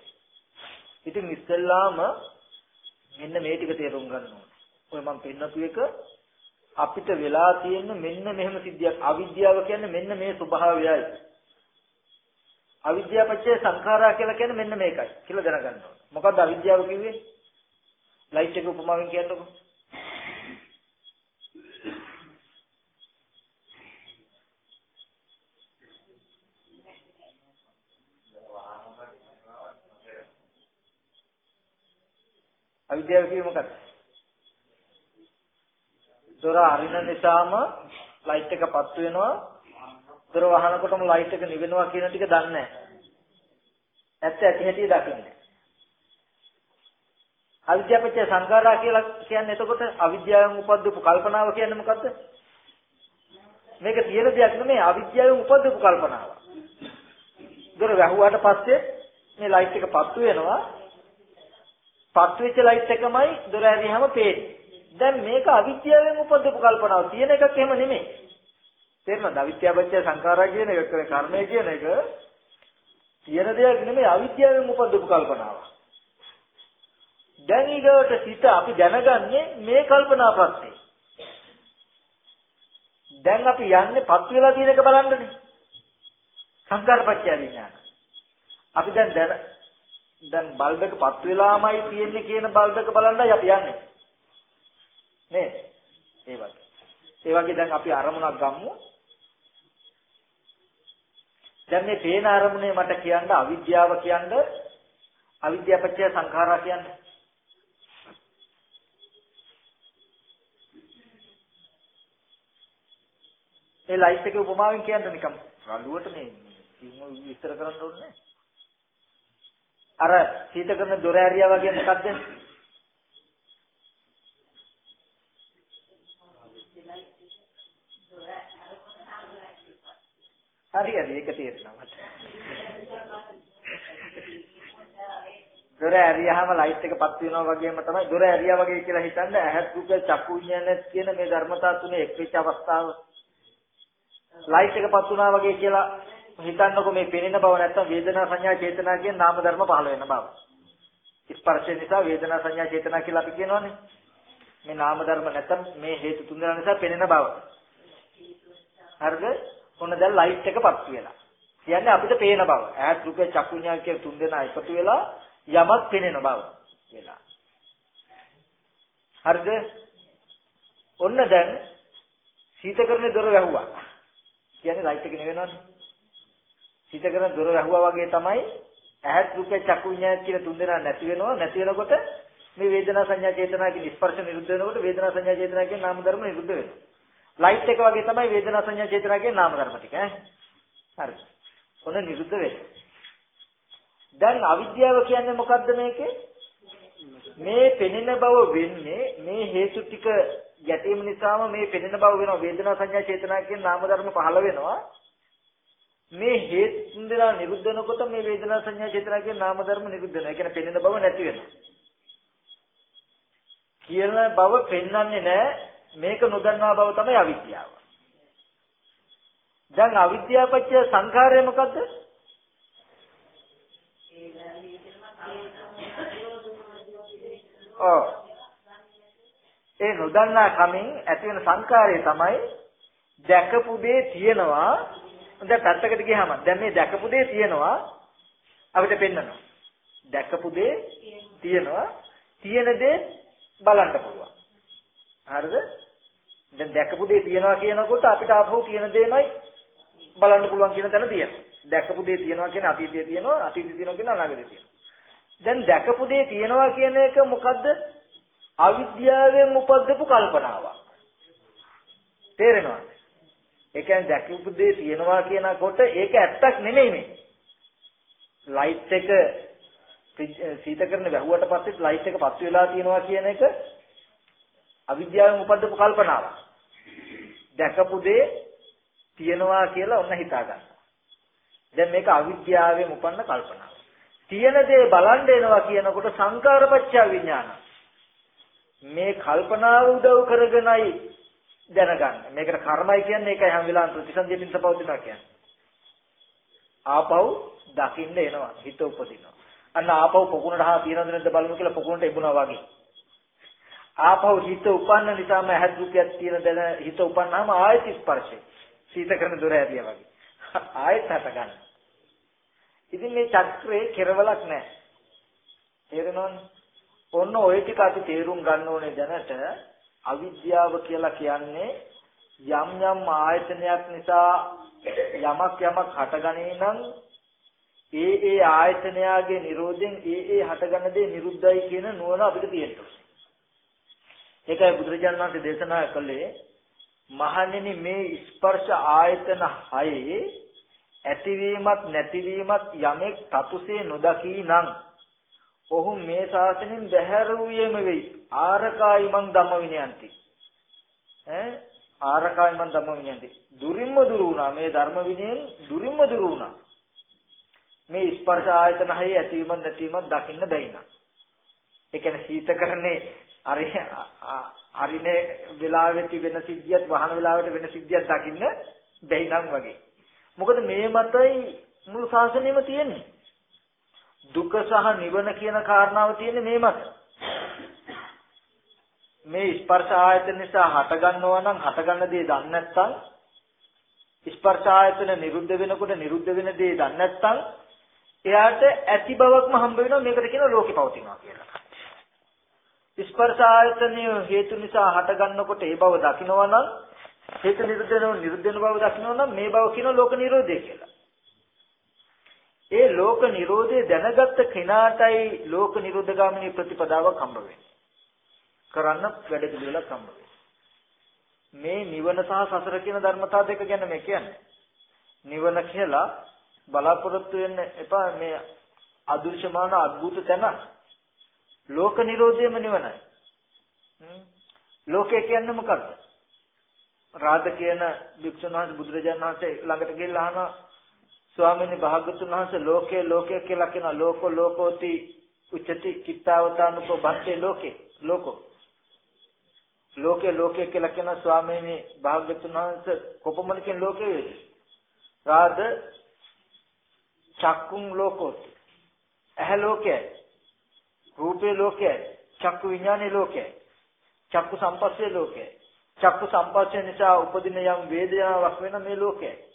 ඉතින් ඉස්සෙල්ලාම මෙන්න මේ ටික තේරුම් ගන්න ඕනේ. ඔය මම පෙන්නපු එක අපිට වෙලා තියෙන මෙන්න මෙහෙම සිද්ධියක් අවිද්‍යාව කියන්නේ මෙන්න මේ ස්වභාවයයි. අවිද්‍යාව පත්‍ය සංඛාරා කියලා කියන්නේ මෙන්න මේකයි කියලා දැනගන්න ඕනේ. මොකද්ද අවිද්‍යාව කිව්වේ? ලයිට් එක උපමාවෙන් කියන්නකෝ. අවිද්‍යාව කියන්නේ මොකක්ද? දොර අරින නිසාම ලයිට් එක පත්තු වෙනවා. දොර වහනකොටම ලයිට් එක නිවෙනවා කියන ටික දන්නේ නැහැ. ඇත්ත ඇති හැටි දකින්නේ. අවිද්‍යාවපච්ච සංඛාරා කියලා කියන්නේ එතකොට අවිද්‍යාවෙන් උපද්දපු කල්පනාව කියන්නේ මොකද්ද? මේක තියෙන දෙයක් නෙමෙයි අවිද්‍යාවෙන් උපද්දපු කල්පනාව. දොර වැහුවාට පස්සේ මේ ලයිට් එක පත්තු වෙනවා. පත්තු වෙච්ච ලයිට් එකමයි දොර ඇරියාම පේන්නේ. දැන් මේක අවිද්‍යාවෙන් උපද්දපු කල්පනාව තියෙන එකක් එහෙම නෙමෙයි. තේරෙනවද? අවිද්‍යාවපච්ච සංඛාරා කියන එක කර්මය කියන එක තියෙන දෙයක් නෙමෙයි අවිද්‍යාවෙන් උපද්දපු කල්පනාවක්. දැන් ඊගොට සිත අපි දැනගන්නේ මේ කල්පනා ප්‍රත්‍යේ. දැන් අපි යන්නේ පත් වෙලා තියෙන එක බලන්නනේ. සංකාරපච්චය විඥාන. අපි දැන් දැන දැන් බල්බ් එක පත් වෙලාමයි තියෙන්නේ කියන බල්බ් එක බලන්නයි අපි යන්නේ. නේද? ඒ වගේ. ඒ වගේ දැන් අපි අරමුණක් ගමු. දැන් මේ පේන අරමුණේ මට කියන්න අවිද්‍යාව කියන්න අවිද්‍යාපච්චය සංඛාරා කියන්නේ ඒ ලයිට් එකේ උපමාවෙන් කියන්න නිකම් රළුවට මේ විස්තර කරන්න ඕනේ අර සීත කරන දොර ඇරියා වගේ මොකක්ද හරි හරි ඒක තේරෙනවා මට. දොර ඇරියාම ලයිට් එක පත් වෙනවා වගේම තමයි දොර ඇරියා වගේ කියලා හිතන්න ඇහත් රූප චක්කු විඤ්ඤාණය කියන මේ ධර්මතා තුනේ එක් වෙච්ච අවස්ථාව ලයිට් එකපත් වුණා වගේ කියලා හිතන්නකො මේ පෙනෙන බව නැත්තම් වේදනා සංඥා චේතනා කියන නාම ධර්ම පහළ වෙන බව. ස්පර්ශය නිසා වේදනා සංඥා චේතනා කියලා අපි කියනවනේ. මේ නාම ධර්ම නැත්තම් මේ හේතු තුන නිසා පෙනෙන බව. හරිද? ඔන්න දැන් ලයිට් එකපත් වෙලා. කියන්නේ අපිට පේන බව. ඈත් රූපේ චක්කුඤ්ඤා කියන තුන් දෙනා එකතු වෙලා යමක් පෙනෙන බව වෙලා. හරිද? ඔන්න දැන් සීතකරණේ දොර වැහුවා. කියන්නේ ලයිට් එක නෙවෙනවනේ. හිත කරන දොර වැහුවා වගේ තමයි ඇහත් රූපේ චක්කු විඤ්ඤාණය කියන තුන් දෙනා නැති වෙනවා නැති වෙනකොට මේ වේදනා සංඥා චේතනා කියන ස්පර්ශ නිරුද්ධ වෙනකොට වේදනා සංඥා චේතනා කියන නාම ධර්ම නිරුද්ධ වෙනවා. ලයිට් එක වගේ තමයි වේදනා සංඥා චේතනා කියන නාම ධර්ම ටික ඈ. හරි. ඔන්න නිරුද්ධ වෙනවා. දැන් අවිද්‍යාව කියන්නේ මොකද්ද මේකේ? මේ පෙනෙන බව වෙන්නේ මේ හේතු ටික ගැටීම නිසාම මේ පෙනෙන බව වෙනවා වේදනා සංඥා චේතනා කියන නාම ධර්ම පහළ වෙනවා මේ හේතු දෙනා නිරුද්ධ වෙනකොට මේ වේදනා සංඥා චේතනා කියන නාම ධර්ම නිරුද්ධ වෙනවා ඒ කියන්නේ පෙනෙන බව නැති වෙනවා. කියන බව පෙන්වන්නේ නැහැ. මේක නොදන්නා බව තමයි අවිද්‍යාව. දැන් අවිද්‍යාව පත්‍ය සංඛාරය මොකද්ද? ඔව්. ඒ නොදන්නා කමින් ඇති වෙන සංකාරය තමයි දැකපු දේ තියෙනවා. දැන් පැත්තකට ගියාම දැන් මේ දැකපු දේ තියෙනවා අපිට පෙන්වනවා දැකපු දේ තියෙනවා තියෙන දේ බලන්න පුළුවන් හරිද දැන් දැකපු දේ තියෙනවා කියනකොට අපිට ආපහු තියෙන දේමයි බලන්න පුළුවන් කියන තැන තියෙනවා දැකපු දේ තියෙනවා කියන අතීතයේ තියෙනවා අතීතයේ තියෙනවා කියන අනාගතයේ තියෙනවා දැන් දැකපු දේ තියනවා කියන එක මොකද්ද? අවිද්‍යාවෙන් උපද්දපු කල්පනාවක්. තේරෙනවද? ඒ කියන්නේ දැකපු දේ තියනවා කියනකොට ඒක ඇත්තක් නෙමෙයි මේ. ලයිට් එක සීතකරන වැහුවට පස්සේ ලයිට් එක පත්තු වෙලා තියෙනවා කියන එක අවිද්‍යාවෙන් උපද්දපු කල්පනාවක්. දැකපු දේ තියනවා කියලා ඔන්න හිතා ගන්න. දැන් මේක අවිද්‍යාවෙන් උපන්න කල්පනාවක්. තියෙන දේ බලන් දෙනවා කියනකොට සංකාරපච්චය විඥාන. මේ කල්පනාව උදව් කරගෙනයි දැනගන්න. මේකට කර්මයි කියන්නේ ඒකයි හැම වෙලාවෙම ප්‍රතිසන්දිය පිණිස පවතිනවා කියන්නේ. ආපහු දකින්න එනවා හිත උපදිනවා. අන්න ආපහු පොකුණට හා තියනද නැද්ද බලමු කියලා පොකුණට එබුණා වගේ. ආපහු හිත උපන්න නිසාම ඇහත් රුපියක් තියෙන දැන හිත උපන්නාම ආයත ස්පර්ශය. සීත කරන දොර ඇරියා වගේ. ආයෙත් හට ගන්න. ඉතින් මේ චක්‍රේ කෙරවලක් නැහැ. තේරෙනවද? ඔන්න ওই ටික අපි තේරුම් ගන්න ඕනේ දැනට අවිද්‍යාව කියලා කියන්නේ යම් යම් ආයතනයක් නිසා යමක් යමක් හටගනේ නම් ඒ ඒ ආයතනයාගේ Nirodhen ඒ ඒ හටගන්න දේ නිරුද්ධයි කියන නුවණ අපිට තියෙනවා. ඒකයි බුදුරජාණන් වහන්සේ දේශනා කළේ මහණෙනි මේ ස්පර්ශ ආයතන හයේ ඇතිවීමත් නැතිවීමත් යමෙක් තතුසේ නොදකී නම් ඔහු මේ ශාසනයෙන් බැහැර වූයේම වෙයි. ආරකායි මං ධම්ම විනයන්ති. ඈ ආරකායි මං ධම්ම විනයන්ති. දුරින්ම දුරු වුණා මේ ධර්ම විනයෙන් දුරින්ම දුරු වුණා. මේ ස්පර්ශ ආයතන හයේ ඇතිවීමත් නැතිවීමත් දකින්න බැයිනා. ඒ කියන්නේ සීතකරණේ අරි අරිනේ වෙලාවෙත් වෙන සිද්ධියත් වහන වෙලාවට වෙන සිද්ධියක් දකින්න බැයිනම් වගේ. මොකද මේ මතයි මුළු ශාසනයම තියෙන්නේ. දුක සහ නිවන කියන කාරණාව තියෙන්නේ මේ මත. මේ ස්පර්ශ ආයතන නිසා හටගන්නවා නම් හටගන්න දේ දන්නේ නැත්නම් ස්පර්ශ ආයතන නිරුද්ධ වෙනකොට නිරුද්ධ වෙන දේ දන්නේ නැත්නම් එයාට ඇති බවක්ම හම්බ වෙනවා මේකට කියනවා ලෝකේ පවතිනවා කියලා. ස්පර්ශ ආයතනය හේතු නිසා හටගන්නකොට ඒ බව දකිනවා නම් හේතු නිරුද්ධ වෙනව නිරුද්ධ වෙන බව දකිනවා නම් මේ බව කියන ලෝක නිරෝධය කියලා. ඒ ලෝක නිරෝධය දැනගත්ත කෙනාටයි ලෝක නිරෝධ ගාමිනී ප්‍රතිපදාවක් හම්බ වෙන්නේ. කරන්න වැඩ පිළිවෙලක් හම්බ මේ නිවන සහ සසර කියන ධර්මතා දෙක ගැන මේ කියන්නේ. නිවන කියලා බලාපොරොත්තු වෙන්න එපා මේ අදෘශ්‍යමාන අద్భుත තැන ලෝක නිරෝධයම නිවනයි. ලෝකය කියන්නේ මොකක්ද? රාද කියන භික්ෂුන් වහන්සේ බුදුරජාණන් වහන්සේ ළඟට ගිහිල්ලා අහනවා ස්වාමීනි භාගතුන් වහන්සේ ලෝකේ ලෝකේ කියලා කියන ලෝකෝ ලෝකෝති උච්චති කිත්තාවතානුකෝ බන්තේ ලෝකේ ලෝකෝ. ලෝකේ ලෝකේ කියලා කියන ස්වාමීනි භාගතුන් වහන්සේ කොපමණකින් ලෝකේ වේද? රාද චක්කුම් ලෝකෝති. ඇහැ ලෝකයයි. රූපේ ලෝකයයි. චක්කු විඥානේ ලෝකයයි. චක්කු සම්පස්සේ ලෝකයයි. චක්කු සම්පස්සේ නිසා උපදින යම් වේදනාවක් වෙන මේ ලෝකයයි.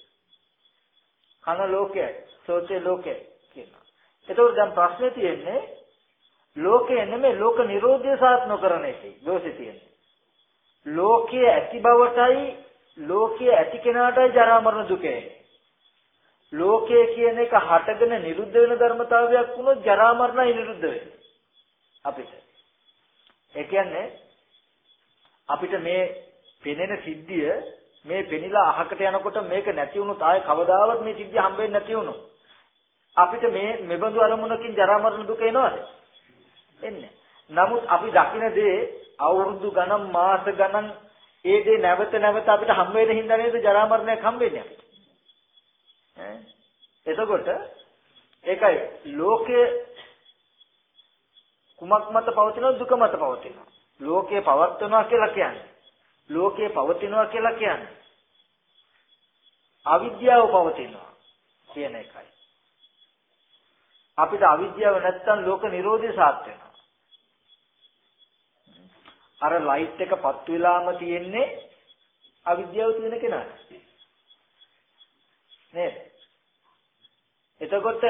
කන ලෝකයයි සෝතේ ලෝකයයි කියනවා. එතකොට දැන් ප්‍රශ්නේ තියෙන්නේ ලෝකය නෙමෙයි ලෝක නිරෝධය සාත් නොකරන එකයි දෝෂේ තියෙන්නේ. ලෝකයේ ඇති බවටයි ලෝකයේ ඇති කෙනාටයි ජරා මරණ දුකේ. ලෝකය කියන එක හටගෙන නිරුද්ධ වෙන ධර්මතාවයක් වුණොත් ජරා මරණයි නිරුද්ධ වෙන්නේ අපිට. ඒ කියන්නේ අපිට මේ පෙනෙන සිද්ධිය මේ පෙනිලා අහකට යනකොට මේක නැති වුණොත් ආයේ කවදාවත් මේ සිද්ධිය හම්බෙන්නේ නැති වුණොත් අපිට මේ මෙබඳු අරමුණකින් ජරා මරණ දුක එනවද? එන්නේ. නමුත් අපි දකින දේ අවුරුදු ගණන් මාස ගණන් ඒ දේ නැවත නැවත අපිට හම් වෙන හින්දා නේද ජරා මරණයක් හම් වෙන්නේ අපිට. ඈ එතකොට ඒකයි ලෝකයේ කුමක් මත පවතිනවද දුක මත පවතිනවා. ලෝකේ පවත්වනවා කියලා කියන්නේ. ලෝකේ පවතිනවා කියලා කියන්නේ. අවිද්‍යාව පවතිනවා කියන එකයි. අපිට අවිද්‍යාව නැත්තම් ලෝක නිරෝධය සාත් වෙනවා. අර ලයිට් එක පත් වෙලාම තියෙන්නේ අවිද්‍යාව තියෙන කෙනාට. නේද? එතකොට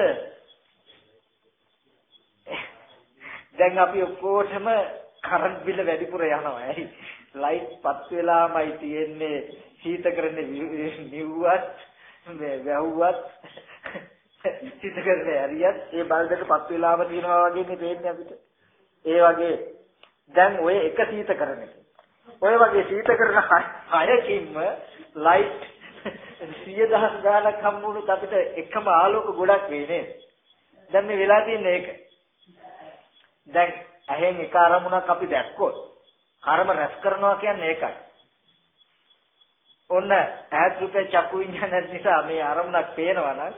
දැන් අපි ඔක්කොටම කරන්ට් බිල වැඩිපුර යනවා. ඇයි? ලයිට් පත් වෙලාමයි තියෙන්නේ සීත කරන්නේ නිව්වත් මේ වැහුවත් සිත කරන ඇරියත් ඒ බල්දටපත් වෙලාම තියනවා වගේ පේන්නේ අපිට. ඒ වගේ දැන් ඔය එක සීත කරන ඔය වගේ සීත කරන හයකින්ම ලයිට් 10000 ගාණක් හම්බුනොත් අපිට එකම ආලෝක ගොඩක් වෙයි නේද? දැන් මේ වෙලා තියෙන්නේ ඒක. දැන් ඇහෙන් එක අරමුණක් අපි දැක්කොත් කර්ම රැස් කරනවා කියන්නේ ඒකයි. ඔන්න ඈත් රූපේ චක්කු විඤ්ඤාණ නිසා මේ අරමුණක් පේනවා නම්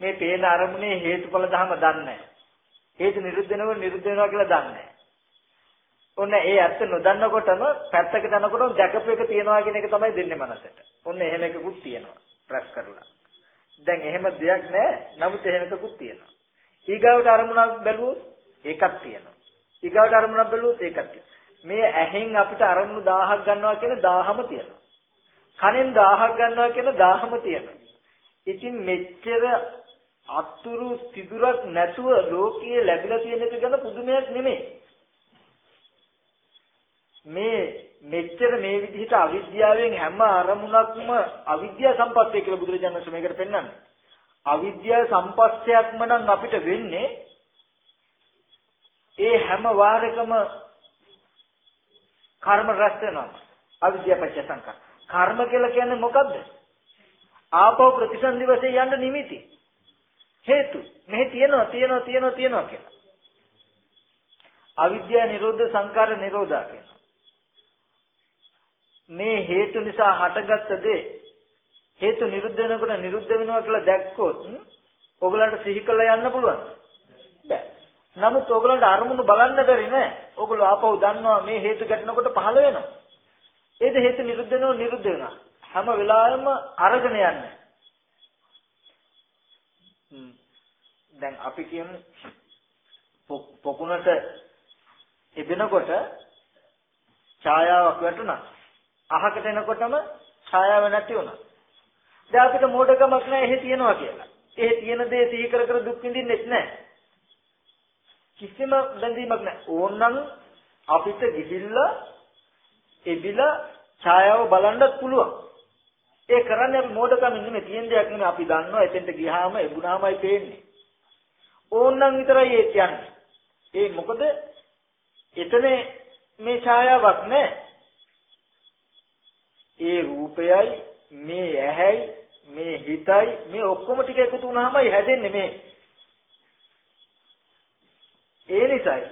මේ පේන අරමුණේ හේතුඵල ධම දන්නේ නැහැ. හේතු නිරුද්ධ වෙනව නිරුද්ධ වෙනවා කියලා දන්නේ නැහැ. ඔන්න ඒ ඇත්ත නොදන්නකොටම පැත්තකට යනකොටම දැකපු එක තියනවා කියන එක තමයි දෙන්නේ මනසට. ඔන්න එහෙම එකකුත් තියෙනවා. ප්‍රස් කරලා. දැන් එහෙම දෙයක් නැහැ. නමුත් එහෙම එකකුත් තියෙනවා. ඊගාවට අරමුණක් බැලුවොත් ඒකක් තියෙනවා. ඊගාවට අරමුණක් බැලුවොත් ඒකක් තියෙනවා. මේ ඇහෙන් අපිට අරමුණු 1000ක් ගන්නවා කියන 1000ම තියෙනවා. කනෙන් 1000ක් ගන්නවා කියන 1000ම තියෙනවා. ඉතින් මෙච්චර අතුරු සිදුරක් නැතුව ලෝකයේ ලැබිලා තියෙන එක ගැන පුදුමයක් නෙමෙයි. මේ මෙච්චර මේ විදිහට අවිද්‍යාවෙන් හැම අරමුණක්ම අවිද්‍යා සම්පස්සේ කියලා බුදුරජාණන් වහන්සේ මේකට පෙන්වන්නේ. අවිද්‍යා සම්පස්සයක්ම නම් අපිට වෙන්නේ ඒ හැම වාරයකම කර්ම රැස් වෙනවා. අවිද්‍යාව පත්‍ය සංකල්ප. කර්ම කියලා කියන්නේ මොකද්ද? ආපෝ ප්‍රතිසන්දි වශයෙන් යන්න නිමිති. හේතු. මෙහි තියෙනවා තියෙනවා තියෙනවා තියෙනවා කියලා. අවිද්‍යාව නිරෝධ සංකාර නිරෝධා කියනවා. මේ හේතු නිසා හටගත්ත දේ හේතු නිරුද්ධ වෙනකොට නිරුද්ධ වෙනවා කියලා දැක්කොත් ඔයගලන්ට සිහි කළා යන්න පුළුවන්. බෑ. නමුත් ඔයගලන්ට අරමුණු බලන්න බැරි නෑ. ඔයගොල්ලෝ ආපහු දන්නවා මේ හේතු ගැටෙනකොට පහළ වෙනවා. ඒද හේතු නිරුද්ධ වෙනවා නිරුද්ධ වෙනවා. හැම වෙලාවෙම අරගෙන යන්නේ. දැන් අපි කියමු පොකුණට එදෙනකොට ඡායාවක් වැටුණා. අහකට එනකොටම ඡායාව නැති වුණා. දැන් අපිට මෝඩකමක් නැහැ එහෙ තියනවා කියලා. එහෙ තියෙන දේ සිහි කර කර දුක් විඳින්නෙත් නැහැ. කිසිම බැඳීමක් නැහැ. ඕනනම් අපිට ගිහිල්ලා එබිලා ඡායාව බලන්නත් පුළුවන්. ඒ කරන්නේ අපි මෝඩකම නෙමෙයි තියෙන දෙයක් නෙමෙයි අපි දන්නවා එතෙන්ට ගියාම එබුණාමයි පේන්නේ. ඕනනම් විතරයි ඒ කියන්නේ. ඒ මොකද එතන මේ ඡායාවක් නැහැ. ඒ රූපයයි මේ ඇහැයි මේ හිතයි මේ ඔක්කොම ටික එකතු වුණාමයි හැදෙන්නේ මේ. ඒ නිසායි.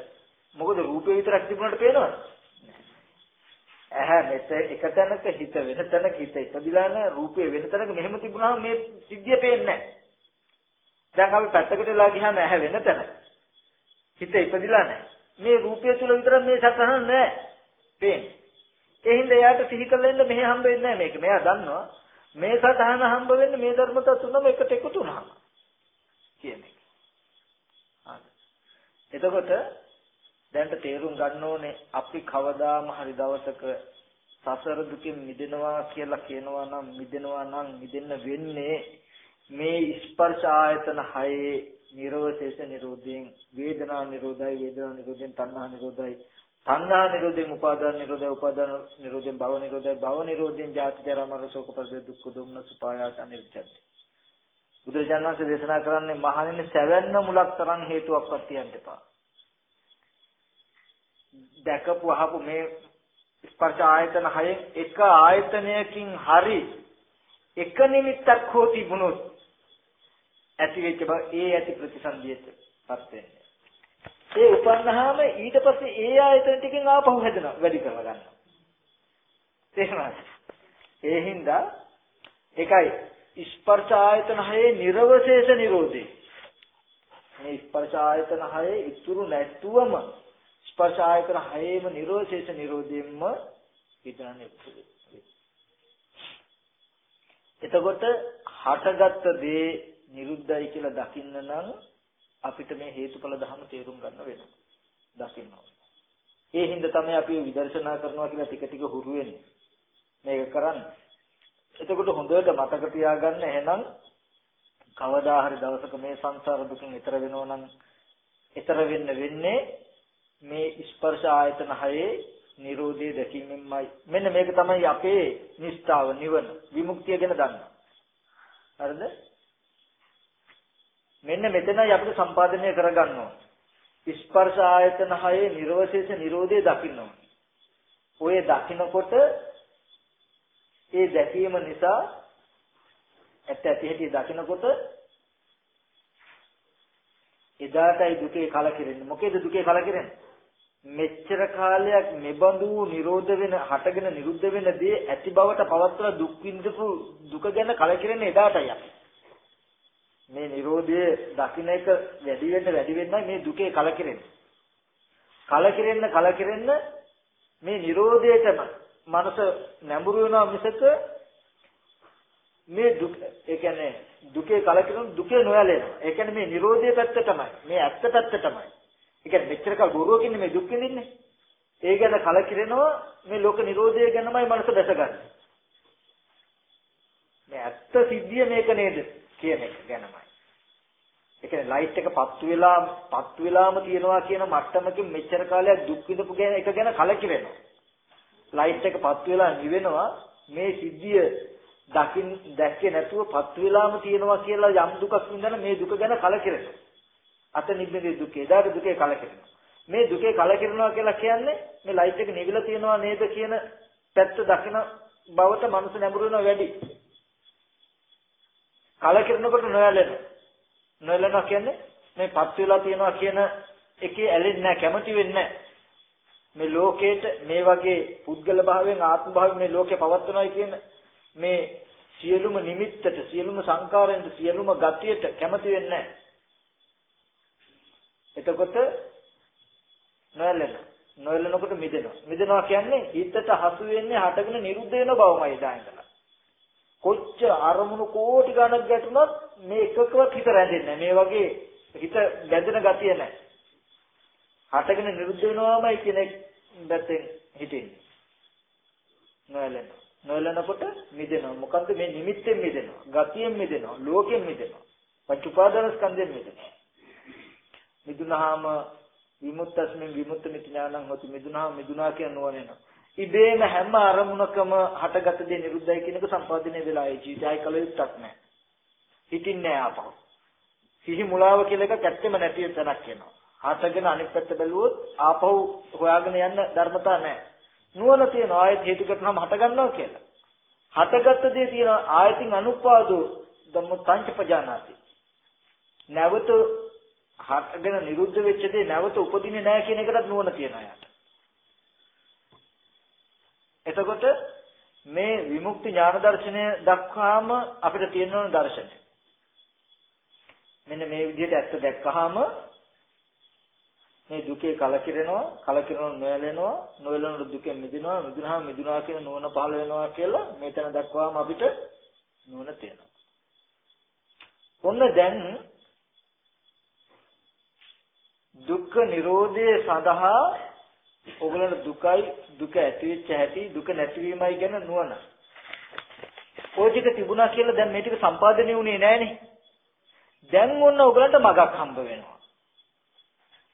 මොකද රූපේ විතරක් තිබුණාට පේනවද? ඇහැ මෙත එක තැනක හිත වෙන තැනක හිත ඉපදිලා නැහැ රූපේ වෙන තැනක මෙහෙම තිබුණාම මේ සිද්ධිය පේන්නේ නැහැ. දැන් අපි පැත්තකට වෙලා ගියාම ඇහැ වෙන තැන. හිත ඉපදිලා නැහැ. මේ රූපය තුල විතරක් මේ සතහන නැහැ. පේන්නේ. ඒ හින්දා එයාට සිහි කරලා ඉන්න මෙහෙ හම්බ වෙන්නේ නැහැ මේක. මෙයා දන්නවා මේ සතහන හම්බ වෙන්නේ මේ ධර්මතා තුනම එකට එකතු වුණාම. කියන්නේ. එතකොට දැන්ට තේරුම් ගන්න ඕනේ අපි කවදාම හරි දවසක සසර දුකින් මිදෙනවා කියලා කියනවා නම් මිදෙනවා නම් මිදෙන්න වෙන්නේ මේ ස්පර්ශ ආයතන හයේ නිරෝධේශ නිරෝධයෙන් වේදනා නිරෝධයි වේදනා නිරෝධයෙන් තණ්හා නිරෝධයි තණ්හා නිරෝධයෙන් උපාදාන නිරෝධය උපාදාන නිරෝධයෙන් භව නිරෝධය භව නිරෝධයෙන් ජාති ජරා මරණ ශෝක පරිදේ දුක්ඛ දුම්න සුපායාස අනිර්ජති බුදුරජාණන් වහන්සේ දේශනා කරන්නේ මහණෙනි සැවැන්න මුලක් තරම් හේතුවක්වත් තියන්න එපා දැකපු අහපු මේ ස්පර්ශ ආයතන හයෙන් එක ආයතනයකින් හරි එක නිමිත්තක් හෝ තිබුණොත් ඇති වෙච්ච බව ඒ ඇති ප්‍රතිසන්දියට පත් වෙන්නේ ඒ උපන්නාම ඊට පස්සේ ඒ ආයතන ටිකෙන් ආපහු හැදෙනවා වැඩි කරලා ගන්නවා. තේරුණාද? ඒ හින්දා එකයි ස්පර්ශ ආයතන හයේ නිර්වශේෂ නිරෝධේ. මේ ස්පර්ශ ආයතන හයේ ඉතුරු නැතුවම ස්පර්ශ ආයතන හයේම නිර්වශේෂ නිරෝධයෙන්ම හිතන්නේ එතකොට හටගත්ත දේ නිරුද්ධයි කියලා දකින්න නම් අපිට මේ හේතුඵල ධර්ම තේරුම් ගන්න වෙනවා. දකින්න ඒ හින්දා තමයි අපි විදර්ශනා කරනවා කියලා ටික ටික හුරු වෙන්නේ. මේක කරන්න. එතකොට හොඳට මතක තියාගන්න එහෙනම් කවදා හරි දවසක මේ සංසාර දුකින් ඈතර වෙනවා නම් ඈතර වෙන්න වෙන්නේ මේ ස්පර්ශ ආයතන හයේ Nirodhe දැකීමෙන්මයි. මෙන්න මේක තමයි අපේ නිස්තාව නිවන විමුක්තිය ගැන දන්න. හරිද? මෙන්න මෙතනයි අපිට සම්පාදනය කරගන්න ඕන. ස්පර්ශ ආයතන හයේ නිර්වශේෂ නිරෝධය දකින්න ඕන. ඔය දකින්නකොට ඒ දැකීම නිසා ඇත්ත ඇති හැටි දකින්නකොට එදාටයි දුකේ කලකිරෙන්නේ. මොකේද දුකේ කලකිරෙන්නේ? මෙච්චර කාලයක් නිබඳු නිරෝධ වෙන හටගෙන නිරුද්ධ වෙන දේ ඇති බවට පවත්වලා දුක් විඳපු දුක ගැන කලකිරෙන්නේ එදාටයි අපි. මේ Nirodhe දකින්න එක වැඩි වෙන්න වැඩි වෙන්නයි මේ දුකේ කලකිරෙන්නේ. කලකිරෙන්න කලකිරෙන්න මේ Nirodheටම මනස නැඹුරු වෙනවා මිසක මේ දුක ඒ කියන්නේ දුකේ කලකිරුණු දුකේ නොයැලෙනවා. ඒ කියන්නේ මේ Nirodhe පැත්ත තමයි. මේ ඇත්ත පැත්ත තමයි. ඒ කියන්නේ මෙච්චර කල් බොරුවකින් මේ දුක් විඳින්නේ. ඒ ගැන කලකිරෙනවා මේ ලෝක Nirodhe ගැනමයි මනස දැසගන්නේ. මේ ඇත්ත සිද්ධිය මේක නේද කියන එක ගැනමයි. ඒ කියන්නේ ලයිට් එක පත්තු වෙලා පත්තු වෙලාම තියනවා කියන මට්ටමකින් මෙච්චර කාලයක් දුක් විඳපු ගැන එක ගැන කලකිරෙනවා. ලයිට් එක පත්තු වෙලා නිවෙනවා මේ සිද්ධිය දකින් දැක්කේ නැතුව පත්තු වෙලාම තියනවා කියලා යම් දුකක් විඳන මේ දුක ගැන කලකිරෙනවා. අත නිබ්බේ දුකේ දාට දුකේ කලකිරෙනවා. මේ දුකේ කලකිරෙනවා කියලා කියන්නේ මේ ලයිට් එක නිවිලා තියනවා නේද කියන පැත්ත දකින බවට මනස නැඹුරු වෙනවා වැඩි. කලකිරෙනකොට නොයැලෙනවා. නොයැලෙනවා කියන්නේ මේ පත් වෙලා තියනවා කියන එකේ ඇලෙන්නේ නැහැ කැමති වෙන්නේ මේ ලෝකේට මේ වගේ පුද්ගල භාවයෙන් ආත්ම භාවයෙන් මේ ලෝකේ පවත්වනවායි කියන මේ සියලුම නිමිත්තට සියලුම සංකාරයන්ට සියලුම ගතියට කැමති වෙන්නේ එතකොට නොයැලෙන නොයැලෙනකොට මිදෙනවා. මිදෙනවා කියන්නේ හිතට හසු වෙන්නේ හටගෙන නිරුද්ධ වෙන බවමයි දායකලා කොච්චර අරමුණු කෝටි ගණක් ගැටුණත් මේ එකකවත් හිත රැඳෙන්නේ මේ වගේ හිත බැඳෙන ගතිය නැහැ. හටගෙන නිරුද්ධ වෙනවාමයි කියන පැත්තෙන් හිතෙන්නේ. නොයලෙන. නොයලනකොට මිදෙනවා. මොකද්ද මේ නිමිත්තෙන් මිදෙනවා. ගතියෙන් මිදෙනවා. ලෝකයෙන් මිදෙනවා. පංච උපාදාන ස්කන්ධයෙන් මිදෙනවා. මිදුනහම විමුක්තස්මින් විමුක්ත මිත්‍ය ඥානං හොති මිදුනහම මිදුනා කියන නුවණෙනවා. ඉබේම හැම අරමුණකම හටගත දේ නිරුද්ධයි කියන එක සම්පාදනය වෙලා ඒ ජීවිතය කල යුත්තක් නැහැ. හිතින්නේ ආපහු. සිහි මුලාව කියලා එකක් ඇත්තෙම නැති තැනක් වෙනවා. හටගෙන අනිත් පැත්ත බැලුවොත් ආපහු හොයාගෙන යන්න ධර්මතා නැහැ. නුවණ තියෙන ආයත හේතු කරනම හට ගන්නවා කියලා. හටගත්ත දේ තියෙන ආයතින් අනුපාදෝ ධම්ම පංච පජානාති. නැවත හටගෙන නිරුද්ධ වෙච්ච දේ නැවත උපදින්නේ නැහැ කියන එකටත් නුවණ තියෙනවා යාට. එතකොට මේ විමුක්ති ඥාන දර්ශනය දක්වාම අපිට තියෙන දර්ශනය. මෙන්න මේ විදිහට ඇත්ත දැක්කහම මේ දුකේ කලකිරෙනවා කලකිරෙනවා නොයැලෙනවා නොයැලෙන දුකෙන් මිදෙනවා මිදුනහම මිදුනා කියන නුවණ පහළ වෙනවා කියලා මෙතන දක්වාම අපිට නුවණ තියෙනවා. ඔන්න දැන් දුක්ඛ නිරෝධය සඳහා ඔයගලන්ට දුකයි දුක ඇති වෙච්ච හැටි දුක නැතිවීමයි ගැන නුවණ. ඔය ටික තිබුණා කියලා දැන් මේ ටික සම්පාදනය වුණේ නැහනේ. දැන් ඔන්න ඔයගලන්ට මගක් හම්බ වෙනවා.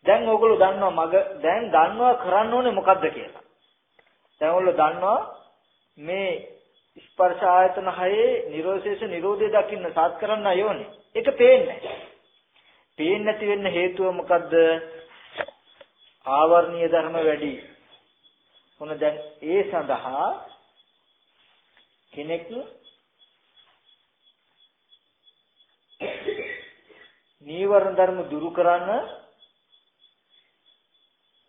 දැන් ඕගොල්ලෝ දන්නවා මග දැන් දන්නවා කරන්න ඕනේ මොකද්ද කියලා. දැන් ඕගොල්ලෝ දන්නවා මේ ස්පර්ශ ආයතන හයේ නිරෝධශේෂ නිරෝධය දකින්න සාත් කරන්න යෝනේ. ඒක පේන්නේ නැහැ. පේන්නේ නැති වෙන්න හේතුව මොකද්ද? ආවර්ණීය ධර්ම වැඩි. මොන දැන් ඒ සඳහා කෙනෙක් නීවරණ ධර්ම දුරු කරන්න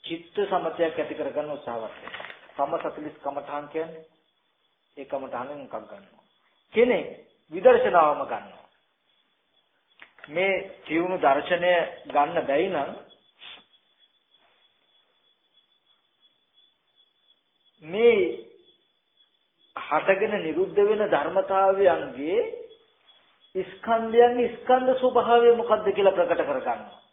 චිත්ත සමතයක් ඇති කරගන්න උත්සාහවත් වෙනවා. සම 40 කමඨාන් කියන්නේ ඒ කමඨානෙන් එකක් ගන්නවා. කෙනෙක් විදර්ශනාවම ගන්නවා. මේ ජීවුණු දර්ශනය ගන්න බැයි නම් මේ හටගෙන නිරුද්ධ වෙන ධර්මතාවයන්ගේ ස්කන්ධයන්ගේ ස්කන්ධ ස්වභාවය මොකක්ද කියලා ප්‍රකට කරගන්නවා.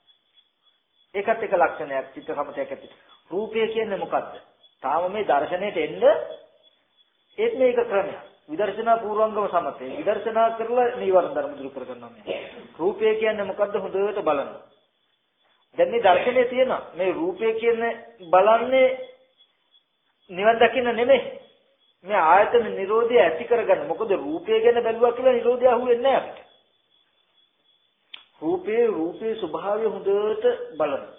ඒකත් එක ලක්ෂණයක් චිත්ත සමතයක් ඇති. රූපය කියන්නේ මොකද්ද? තාම මේ දර්ශනයට එන්න ඒත් මේක ක්‍රමයක්. විදර්ශනා පූර්වංගම සමතේ. විදර්ශනා කරලා නීවරණ ධර්ම දුරු කරගන්නවා මේ. රූපය කියන්නේ මොකද්ද හොඳට බලන්න. දැන් මේ දර්ශනයේ තියෙන මේ රූපය කියන්නේ බලන්නේ නිවන් දකින්න නෙමෙයි. මේ ආයතන නිරෝධය ඇති කරගන්න. මොකද රූපය ගැන බැලුවා කියලා නිරෝධය අහුවෙන්නේ නැහැ අපිට. රූපේ රූපේ ස්වභාවය හොඳට බලනවා.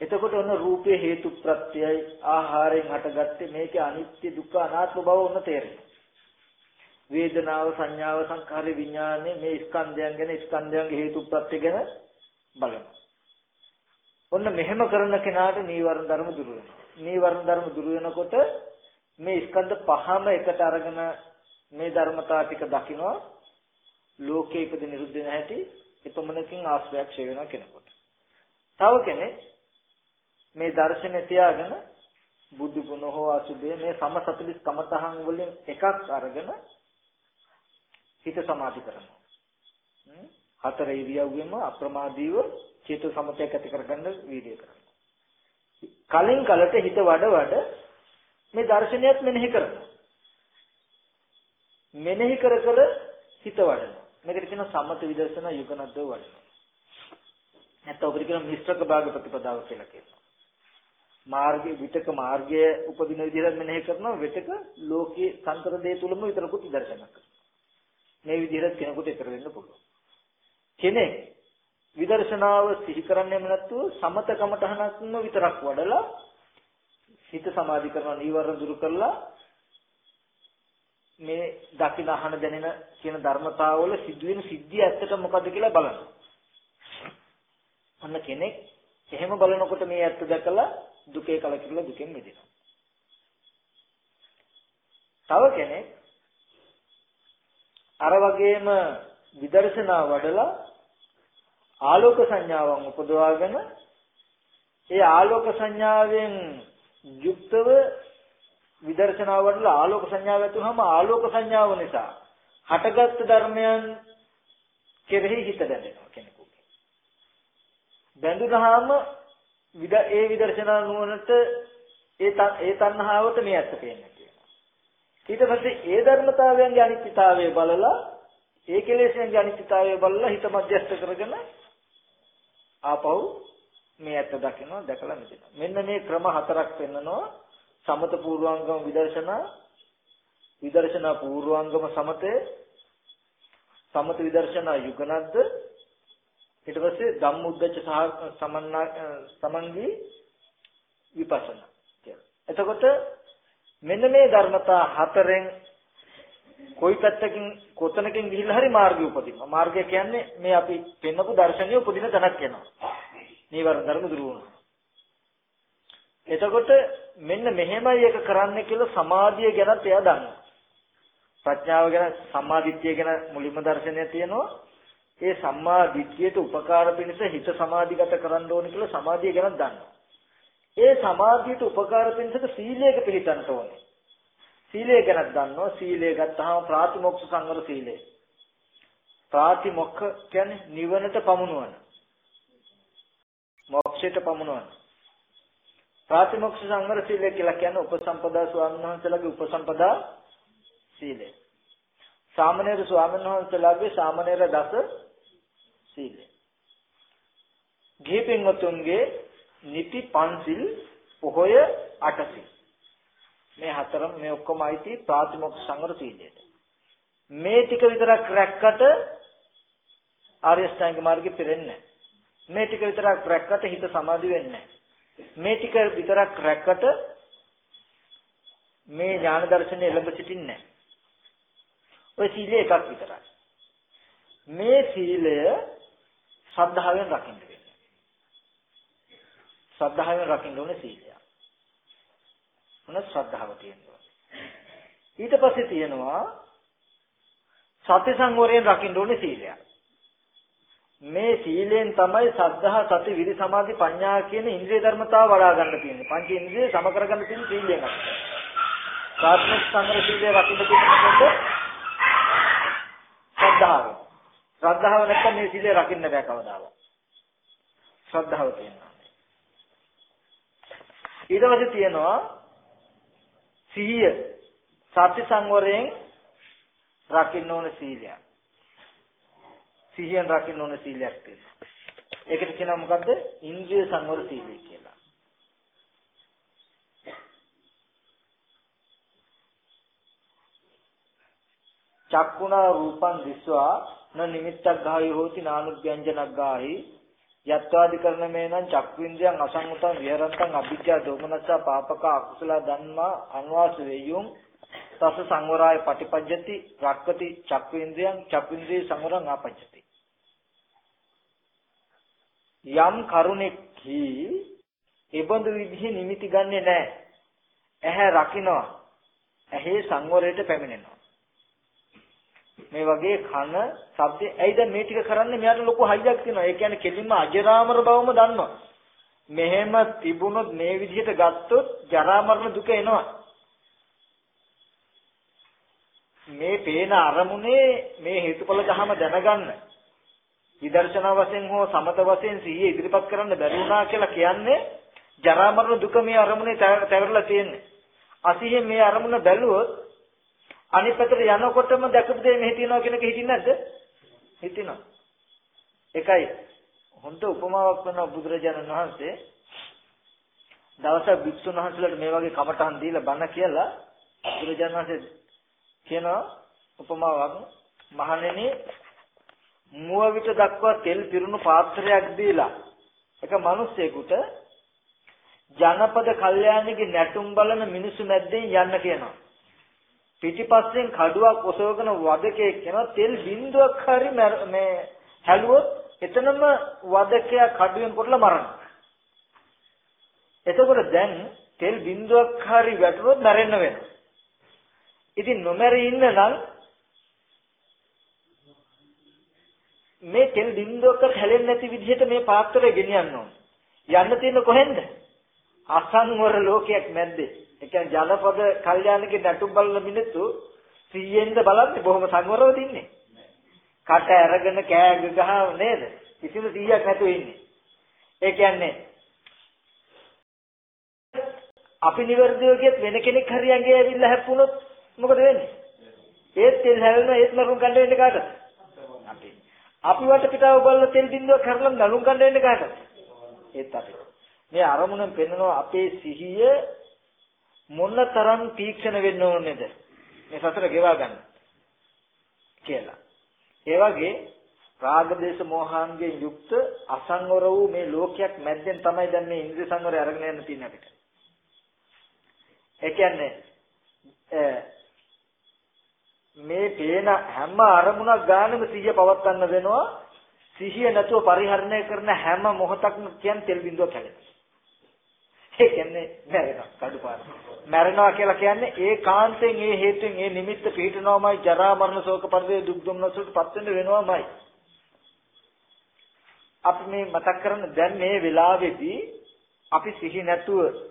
එතකොට ඔන්න රූපේ හේතු ප්‍රත්‍යයයි ආහාරයෙන් හටගත්තේ මේකේ අනිත්‍ය දුක්ඛ අනාත්ම බව ඔන්න තේරෙනවා. වේදනාව සංඥාව සංඛාර විඥානේ මේ ස්කන්ධයන් ගැන ස්කන්ධයන්ගේ හේතු ප්‍රත්‍ය ගැන බලනවා. ඔන්න මෙහෙම කරන කෙනාට නීවරණ ධර්ම දුරු වෙනවා. නීවරණ ධර්ම දුරු වෙනකොට මේ ස්කන්ධ පහම එකට අරගෙන මේ ධර්මතා ටික දකිනවා ලෝකයේ ඉපද නිරුද්ධ වෙන හැටි එපමණකින් ආශ්‍රයක් ඡේ වෙනවා කෙනෙකුට. තව කෙනෙක් මේ දර්ශනය තියාගෙන බුදු ගුණ හෝ අසුභය මේ සම 40 කමතහන් වලින් එකක් අරගෙන හිත සමාධි කරනවා. හතර ඉරියව්වෙම අප්‍රමාදීව චේතු සමතයක් ඇති කරගන්න වීර්යය කරනවා. කලින් කලට හිත වඩ වඩ මේ දර්ශනයත් මෙනෙහි කරනවා. මෙනෙහි කර කර හිත වඩනවා. මේකට කියනවා සමත විදර්ශනා යුගනද්දව වඩනවා. නැත්නම් ඔබට කියන මිශ්‍රක භාග ප්‍රතිපදාව කියලා කියනවා. මාර්ගයේ විතක මාර්ගයේ උපදින විදිහට මෙනෙහි කරනවා විතක ලෝකයේ සංකර දේ තුලම විතරකුත් විදර්ශනා කරනවා. මේ විදිහට කෙනෙකුට ඊතර වෙන්න පුළුවන්. කෙනෙක් විදර්ශනාව සිහි කරන්නේම නැතුව සමත කමඨහනක්ම විතරක් වඩලා හිත සමාධි කරනවා නීවරණ දුරු කරලා මේ දකින අහන දැනෙන කියන ධර්මතාවවල සිදුවෙන සිද්ධිය ඇත්තට මොකද්ද කියලා බලනවා. අන්න කෙනෙක් එහෙම බලනකොට මේ ඇත්ත දැකලා දුකේ කලකිරලා දුකෙන් මිදෙනවා. තව කෙනෙක් අර වගේම විදර්ශනා වඩලා ආලෝක සංඥාවන් උපදවාගෙන ඒ ආලෝක සංඥාවෙන් යුක්තව විදර්ශනා වඩලා ආලෝක සංඥාව ඇතුළම ආලෝක සංඥාව නිසා හටගත් ධර්මයන් කෙරෙහි හිත බැඳෙනවා කෙනෙකුගේ. බැඳුනහම විද ඒ විදර්ශනා නුවණට ඒ ඒ තණ්හාවට මේ ඇත්ත පේන්නේ කියනවා. ඊට පස්සේ ඒ ධර්මතාවයන්ගේ අනිත්‍යතාවය බලලා ඒ කෙලෙස්යන්ගේ අනිත්‍යතාවය බලලා හිත මධ්‍යස්ථ කරගෙන ආපහු මේ ඇත්ත දකිනවා දැකලා මිදෙනවා. මෙන්න මේ ක්‍රම හතරක් පෙන්නනවා සමත පූර්වාංගම විදර්ශනා විදර්ශනා පූර්වාංගම සමතේ සමත විදර්ශනා යුගනද්ද ඊට පස්සේ ධම්මුද්දච්ච සහ සමන්නා සමන්වි විපස්සනා කියලා. එතකොට මෙන්න මේ ධර්මතා හතරෙන් කොයි පැත්තකින් කොතනකින් ගිහිල්ලා හරි මාර්ගය උපදිනවා. මාර්ගය කියන්නේ මේ අපි පෙන්නපු දර්ශනීය උපදින තැනක් වෙනවා. නීවරණ ධර්ම දුරු වෙනවා. එතකොට මෙන්න මෙහෙමයි එක කරන්න කියලා සමාධිය ගැනත් එයා දන්නවා. ප්‍රඥාව ගැන සම්මාදිට්ඨිය ගැන මුලින්ම දර්ශනය තියෙනවා. ඒ සම්මා දිට්ඨියට උපකාර පිණිස හිත සමාධිගත කරන්න ඕනේ කියලා සමාධිය ගැන දන්නවා. ඒ සමාධියට උපකාර පිණිසට සීලයක පිළිතන්ට ඕනේ. සීලය ගැන දන්නවා. සීලය ගත්තාම ප්‍රාතිමොක්ෂ සංවර සීලය. ප්‍රාතිමොක්ඛ කියන්නේ නිවනට පමුණුවන. මොක්ෂයට පමුණුවන. ප්‍රාතිමොක්ෂ සංවර සීලය කියලා කියන්නේ උපසම්පදා ස්වාමීන් වහන්සේලාගේ උපසම්පදා සීලය. සාමණේර ස්වාමීන් වහන්සේලාගේ සාමණේර දස සීලය. ගිහි පින්වතුන්ගේ නිති පන්සිල් පොහොය අටසිල්. මේ හතරම මේ ඔක්කොම අයිති ප්‍රාතිමොක්ඛ සංවර සීලයට. මේ ටික විතරක් රැක්කට ආර්ය ශ්‍රැංග මාර්ගෙ පෙරෙන්නේ මේ ටික විතරක් රැක්කට හිත සමාධි වෙන්නේ මේ ටික විතරක් රැක්කට මේ ඥාන දර්ශනය එළඹ සිටින්නේ ඔය සීලය එකක් විතරයි. මේ සීලය ශ්‍රද්ධාවෙන් රකින්න වෙන්නේ. ශ්‍රද්ධාවෙන් රකින්න ඕනේ සීලය. මොන ශ්‍රද්ධාව තියෙනවා. ඊට පස්සේ තියෙනවා සති සංවරයෙන් රකින්න ඕනේ සීලය. මේ සීලෙන් තමයි සද්ධා සති විරි සමාධි ප්‍රඥා කියන ඉන්ද්‍රිය ධර්මතාව වඩා ගන්න තියෙන්නේ. පංච ඉන්ද්‍රිය සම කරගන්න තියෙන සීලයෙන් අපිට. ප්‍රාථමික සංවර සීලය රකින්න තියෙනකොට ශ්‍රද්ධාව. ශ්‍රද්ධාව නැත්නම් මේ සීලය රකින්න බෑ කවදාවත්. ශ්‍රද්ධාව තියෙනවා. ඊට පස්සේ තියෙනවා සිහිය. සති සංවරයෙන් රකින්න ඕන සීලයක්. සිහියෙන් රකින්න ඕන සීලයක් තියෙනවා. ඒකට කියනවා මොකද්ද? ඉන්ද්‍රිය සංවර සීලය කියලා. චක්කුණා රූපං දිස්වා න නිමිත්තක් ගාහි හෝති නානුභ්‍යංජනක් ගාහි යත්වාදිකරණමේනං චක්වින්ද්‍රයන් අසංගතං විහරන්තං අභිජ්ජා දෝමනස්සා පාපක අකුසල ධම්මා අන්වාස වේයුම් තස සංවරාය පටිපජ්ජති රක්කති චක්වින්ද්‍රයන් චක්වින්ද්‍රේ සංවරං ආපජ්ජති යම් කරුණෙක්හි ඒබඳු විදිහේ නිමිති ගන්නෙ නැහැ ඇහැ රකින්නවා. ඇහි සංවරයට පැමිණෙනවා. මේ වගේ කන ශබ්ද ඇයි දැන් මේ ටික කරන්නේ? මෙයාට ලොකු හයියක් තියෙනවා. ඒ කියන්නේ කෙලින්ම අජරාමර බවම දන්නවා. මෙහෙම තිබුණොත් මේ විදිහට ගත්තොත් ජරා මරණ දුක එනවා. මේ පේන අරමුණේ මේ හේතුඵල ධහම දැනගන්න. විදර්ශනා වශයෙන් හෝ සමත වශයෙන් සිහිය ඉදිරිපත් කරන්න බැරි වුණා කියලා කියන්නේ ජරා මරණ දුක මේ අරමුණේ තැවරලා තියෙන්නේ අසිහිය මේ අරමුණ බැලුවොත් අනිත් පැත්තට යනකොටම දැකපු දේ මෙහි තියනවා කියන එක හිතින්නේ නැද්ද? හිතිනවා. එකයි හොඳ උපමාවක් කරන බුදුරජාණන් වහන්සේ දවසක් භික්ෂුන් වහන්සේලාට මේ වගේ කමටහන් දීලා බණ කියලා බුදුරජාණන් වහන්සේ කියන උපමාවක් මහණෙනි මුව විට දක්වා තෙල් පිරුණු පාත්‍රයක් දීලා එක මිනිස්සෙකුට ජනපද කල්යාණිගේ නැටුම් බලන මිනිසු මැද්දෙන් යන්න කියනවා පිටිපස්සෙන් කඩුවක් ඔසවගෙන වදකේ කියන තෙල් බින්දුවක් හරි මේ හැලුවොත් එතනම වදකයා කඩුවෙන් කොටලා මරනවා. එතකොට දැන් තෙල් බින්දුවක් හරි වැටුනොත් මැරෙන්න වෙනවා. ඉතින් නොමැරී ඉන්න නම් මේ තෙල් බින්දුවක්වත් හැලෙන්නේ නැති විදිහට මේ පාත්‍රය ගෙනියන්න ඕන. යන්න තියෙන කොහෙන්ද? අසංවර ලෝකයක් මැද්දේ. ඒ කියන්නේ ජනපද කල්යාණිකේ නැටුම් බලන මිනිස්සු 100ෙන්ද බලන්නේ බොහොම සංවරව තින්නේ. කට අරගෙන කෑ ගහ නේද? කිසිම 100ක් නැතුව ඉන්නේ. ඒ කියන්නේ අපි නිවර්දිව කියත් වෙන කෙනෙක් හරි ඇඟේ ඇවිල්ලා හැප්පුණොත් මොකද වෙන්නේ? ඒත් තෙල් හැලෙනවා ඒත් මරුන් ගන්න වෙන්නේ කාටද? අපි. අපි වට පිටාව බලලා තෙල් බින්දුවක් කරලා නලුම් ගන්න වෙන්නේ කාටද? ඒත් අපි. මේ අරමුණෙන් පෙන්වනවා අපේ සිහිය මොනතරම් තීක්ෂණ වෙන්න ඕනේද මේ සතර ගෙවා ගන්න කියලා. ඒ වගේ රාග දේශ මොහාන්ගෙන් යුක්ත අසංවර වූ මේ ලෝකයක් මැද්දෙන් තමයි දැන් මේ ඉන්ද්‍රිය සංවරය අරගෙන යන්න තියෙන්නේ අපිට. ඒ කියන්නේ මේ පේන හැම අරමුණක් ගානම සිහිය පවත්වන්න වෙනවා. සිහිය නැතුව පරිහරණය කරන හැම මොහොතක්ම කියන්නේ තෙල් බිඳුවක් හැලෙනවා. ඒ කියන්නේ මැරෙනවා කඩුපාර. මැරෙනවා කියලා කියන්නේ ඒ කාන්තෙන් ඒ හේතුවෙන් ඒ නිමිත්ත පිහිටනවාමයි ජරා මරණ ශෝක පරිදේ දුක් දුම්නසට පත් වෙන්න වෙනවාමයි. අපි මේ මතක් කරන දැන් මේ වෙලාවේදී අපි සිහි නැතුව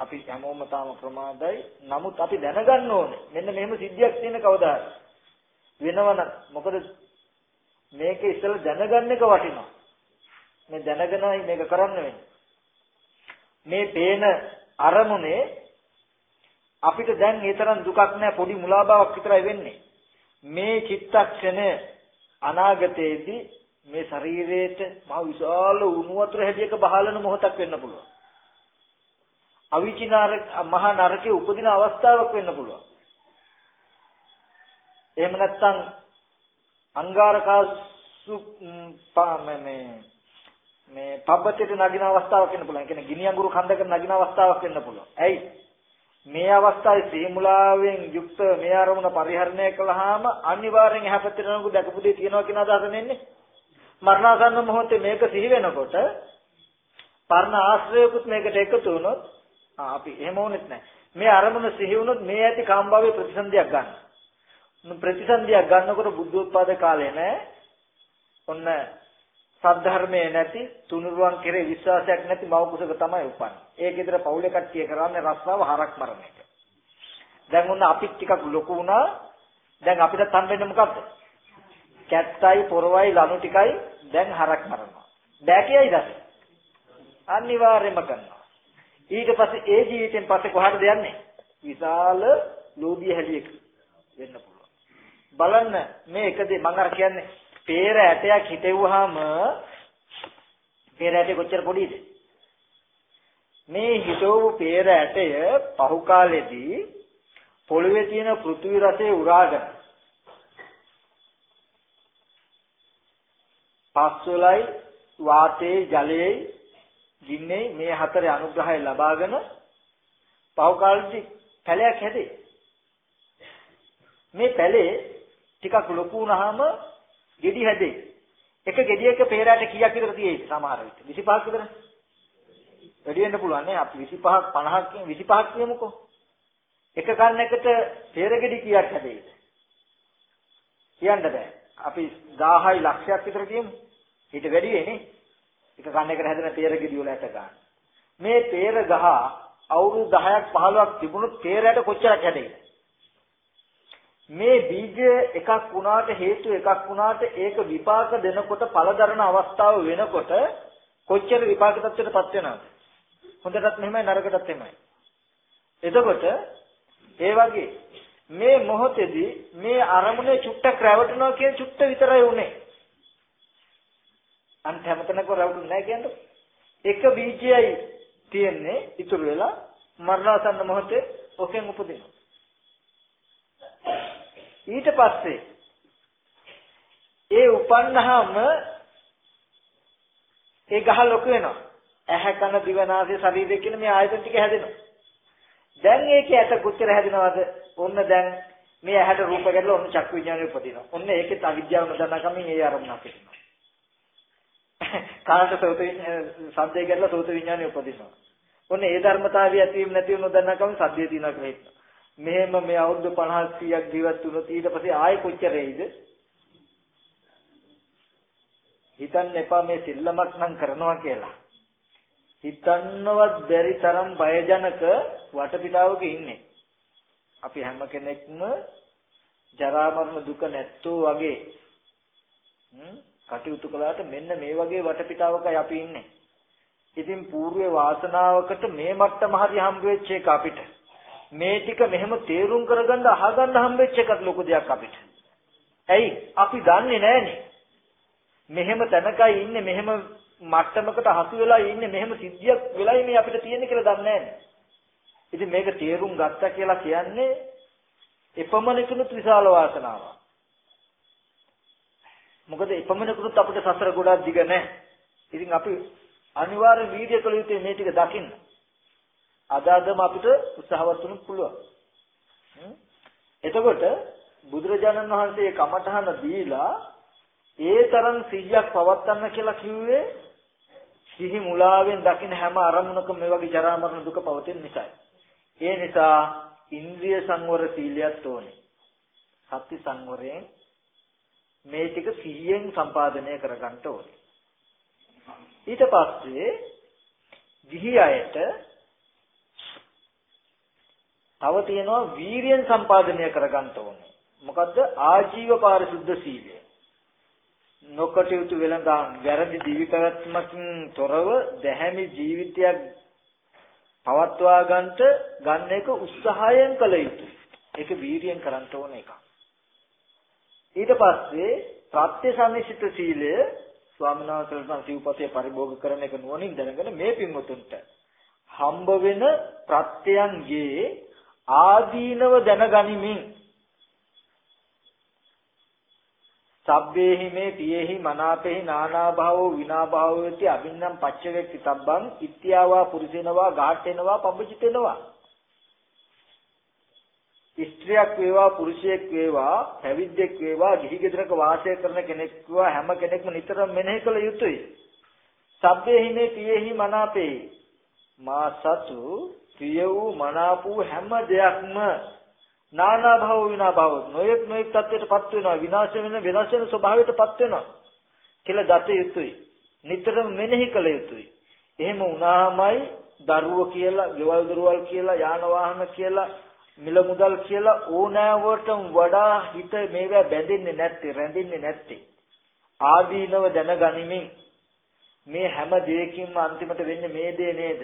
අපි හැමෝම තාම ප්‍රමාදයි. නමුත් අපි දැනගන්න ඕනේ මෙන්න මෙහෙම සිද්ධියක් තියෙන කවදා වෙනවනම් මොකද මේක ඉස්සෙල්ලා දැනගන්න එක වටිනවා. මේ දැනගෙනයි මේක කරන්න වෙන්නේ. මේ පේන අරමුණේ අපිට දැන් ඒ තරම් දුකක් නැහැ පොඩි මුලාභාවක් විතරයි වෙන්නේ. මේ චිත්තක්ෂණය අනාගතයේදී මේ ශරීරයට මහ විශාල උණු වතුර හැදියක බහලන මොහොතක් වෙන්න පුළුවන්. අවිචිනාර මහා නරකේ උපදින අවස්ථාවක් වෙන්න පුළුවන්. එහෙම නැත්නම් අංගාරකාසු මේ මේ පබ්බතේට නගින අවස්ථාවක් වෙන්න පුළුවන්. කියන්නේ ගිනි අඟුරු කන්දකට නගින අවස්ථාවක් වෙන්න පුළුවන්. ඇයි? මේ අවස්ථාවේ සීමුලාවෙන් යුක්ත මේ අරමුණ පරිහරණය කළාම අනිවාර්යෙන් එහා පැත්තට නඟු දැකපු දෙය තියනවා කියන අදහස නෙන්නේ. මරණාසන්න මොහොතේ මේක සිහි වෙනකොට පර්ණ ආශ්‍රයකුත් මේකට එකතු වුණොත් අපි එහෙම වුණෙත් නැහැ. මේ අරමුණ සිහි වුණොත් මේ ඇති කාම්භාවයේ ප්‍රතිසන්දියක් ගන්න. ප්‍රතිසන්දියක් ගන්නකොට බුද්ධෝත්පාද කාලේ නෑ. ඔන්න සද්ධර්මයේ නැති තුනුරුවන් කෙරේ විශ්වාසයක් නැති මව කුසක තමයි උපන්නේ. ඒ ගෙදර පවුලේ කට්ටිය කරන්නේ රස්සාව හරක් මරන එක. දැන් උන්න අපිත් ටිකක් ලොකු වුණා. දැන් අපිට හම්බෙන්නේ මොකද්ද? කැත්තයි පොරවයි ලනු ටිකයි දැන් හරක් මරනවා. බෑ කියයිද? අනිවාර්යයෙන්ම කරනවා. ඊට පස්සේ ඒ ජීවිතෙන් පස්සේ කොහටද යන්නේ? විශාල ලෝභිය හැලියෙක වෙන්න පුළුවන්. බලන්න මේ එකදී මම අර කියන්නේ peer ඇටයක් හිටෙව්වහම peer ඇටේ කොච්චර පොඩිද? මේ හිටවපු peer ඇටය පහු කාලෙදී පොළවේ තියෙන පෘථිවි රසයේ උරාගෙන පස් වලයි වාතයේ ජලයේ ගින්නේ මේ හතරේ අනුග්‍රහය ලබාගෙන පව කාලෙදි පැලයක් හැදේ. මේ පැලේ ටිකක් ලොකු වුණාම ගෙඩි හැදේ. එක ගෙඩියක peerට කීයක් විතර තියෙයි සමහර විට 25ක් විතර. වැඩි වෙන්න පුළුවන් නේ අපි 25ක් 50ක් 25ක් කියමුකෝ. එක කන්නකට peer ගෙඩි කීයක් හැදෙයිද? කියන්න බෑ. අපි 1000යි ලක්ෂයක් විතර කියමු. ඊට වැඩි වෙන්නේ. එක කන්නකට හැදෙන peer ගෙඩි වල ඇට ගන්න. මේ peer ගහ අවුරුදු 10ක් 15ක් තිබුණොත් peerයට කොච්චරක් හැදෙයිද? මේ බීජ එකක් වුණාට හේතු එකක් වුණාට ඒක විපාක දෙනකොට පළදරන අවස්ථාව වෙනකොට කොච්චර විපාක තත්ත්වයකටපත් වෙනවද? හොඳටත් මෙහෙමයි නරකටත් එහෙමයි. එතකොට ඒ වගේ මේ මොහොතේදී මේ අරමුණේ චුට්ටක් රැවටෙනවා කියන චුට්ට විතරයි උනේ. අන්ත හැමතැනකම රැවටුනේ නැහැ කියන්නේ. එක බීජයයි තියෙන්නේ ඉතුරු වෙලා මරණාසන්න මොහොතේ ඔකෙන් උපදිනවා. ඊට පස්සේ ඒ උපන්නාම ඒ ගහ ලොකු වෙනවා. ඇහැ කන දිව නාසය ශරීරය කියන මේ ආයතන ටික හැදෙනවා. දැන් ඒකේ ඇට කොච්චර හැදෙනවද? ඔන්න දැන් මේ ඇහැට රූප ගැටලා ඔන්න චක්කු විඥානය උපදිනවා. ඔන්න ඒකෙත් අවිද්‍යාව නොදන්නා කමින් ඒ අරමුණක් හිටිනවා. කාණ්ඩ සෝත සද්දේ ගැටලා සෝත විඥානය උපදිනවා. ඔන්න ඒ ධර්මතාවය ඇතිවීම නැතිවීම නොදන්නා කමින් සද්දේ තියනවා කියලා හිටිනවා. මෙහෙම මේ අවුරුදු 50 100ක් ජීවත් වුණොත් ඊට පස්සේ ආයෙ කොච්චර එයිද? හිතන්න එපා මේ සිල්ලමක් නම් කරනවා කියලා. හිතන්නවත් බැරි තරම් බයජනක වටපිටාවක ඉන්නේ. අපි හැම කෙනෙක්ම ජරා මරණ දුක නැත්තෝ වගේ කටයුතු කළාට මෙන්න මේ වගේ වටපිටාවකයි අපි ඉන්නේ. ඉතින් పూర్වේ වාසනාවකට මේ මට්ටම හරි හම්බ වෙච්ච එක අපිට. මේ ටික මෙහෙම තේරුම් කරගන්න අහගන්න හම්බෙච්ච එකත් ලොකු දෙයක් අපිට. ඇයි? අපි දන්නේ නැහනේ. මෙහෙම තැනකයි ඉන්නේ මෙහෙම මට්ටමකට හසු වෙලා ඉන්නේ මෙහෙම සිද්ධියක් වෙලයි මේ අපිට තියෙන්නේ කියලා දන්නේ නැහැ. ඉතින් මේක තේරුම් ගත්තා කියලා කියන්නේ එපමණකිනුත් විශාල වාසනාවක්. මොකද එපමණකිනුත් අපිට සසර ගොඩක් දිග නැහැ. ඉතින් අපි අනිවාර්ය වීර්ය කළ යුත්තේ මේ ටික දකින්න. අද අදම අපිට උත්සාහවත් වෙන්න පුළුවන්. එතකොට බුදුරජාණන් වහන්සේ කමඨහන දීලා ඒ තරම් සිහියක් පවත්වන්න කියලා කිව්වේ සිහි මුලාවෙන් දකින හැම අරමුණකම මේ වගේ ජරා මරණ දුක පවතින නිසායි. ඒ නිසා ඉන්ද්‍රිය සංවර සීලයක් ඕනේ. සති සංවරයෙන් මේ ටික සිහියෙන් සම්පාදනය කරගන්න ඕනේ. ඊට පස්සේ ගිහි අයට තව තියෙනවා වීරියෙන් සම්පාදනය කරගන්න ඕනේ. මොකද්ද? ආජීව පාරිශුද්ධ සීලය. නොකටයුතු වෙලඳාම් වැරදි ජීවිතවත්මකින් තොරව දැහැමි ජීවිතයක් පවත්වා ගන්නට ගන්න එක උත්සාහයෙන් කළ යුතුයි. ඒක වීරියෙන් කරන්න ඕන එකක්. ඊට පස්සේ ප්‍රත්‍ය සම්නිසිත සීලය ස්වාමීන් වහන්සේලා සිව්පතේ පරිභෝග කරන එක නුවණින් දැනගෙන මේ පින්වතුන්ට හම්බ වෙන ප්‍රත්‍යයන්ගේ ආදීනව දැනගනිමින් සබ්බේහි මේ පියේහි මනාපේහි නානා භාවෝ විනා භාවෝති අභින්නම් පච්චවේක්ති තබ්බං ඉත්‍යාවා පුරුෂේනවා ගාඨේනවා පබ්බචිතේනවා ස්ත්‍රියක් වේවා පුරුෂයෙක් වේවා පැවිද්දෙක් වේවා ගිහි ගෙදරක වාසය කරන කෙනෙක් වේවා හැම කෙනෙක්ම නිතරම මෙනෙහි කළ යුතුයි. සබ්බේහි මේ පියේහි මනාපේහි මා සතු ප්‍රිය වූ මනාප වූ හැම දෙයක්ම නානා භව විනා භව නොයෙක් නොයෙක් තත්ත්වයටපත් වෙනවා. විනාශ වෙන වෙනස් වෙන ස්වභාවයටපත් වෙනවා කියලා දත යුතුයි. නිතරම මෙනෙහි කළ යුතුයි. එහෙම වුණාමයි දරුව කියලා ගෙවල් දරුවල් කියලා යාන වාහන කියලා මිල මුදල් කියලා ඕනෑවටම වඩා හිත මේවා බැඳෙන්නේ නැත්තේ රැඳෙන්නේ නැත්තේ ආදීනව දැනගනිමින් මේ හැම දෙයකින්ම අන්තිමට වෙන්නේ මේ දේ නේද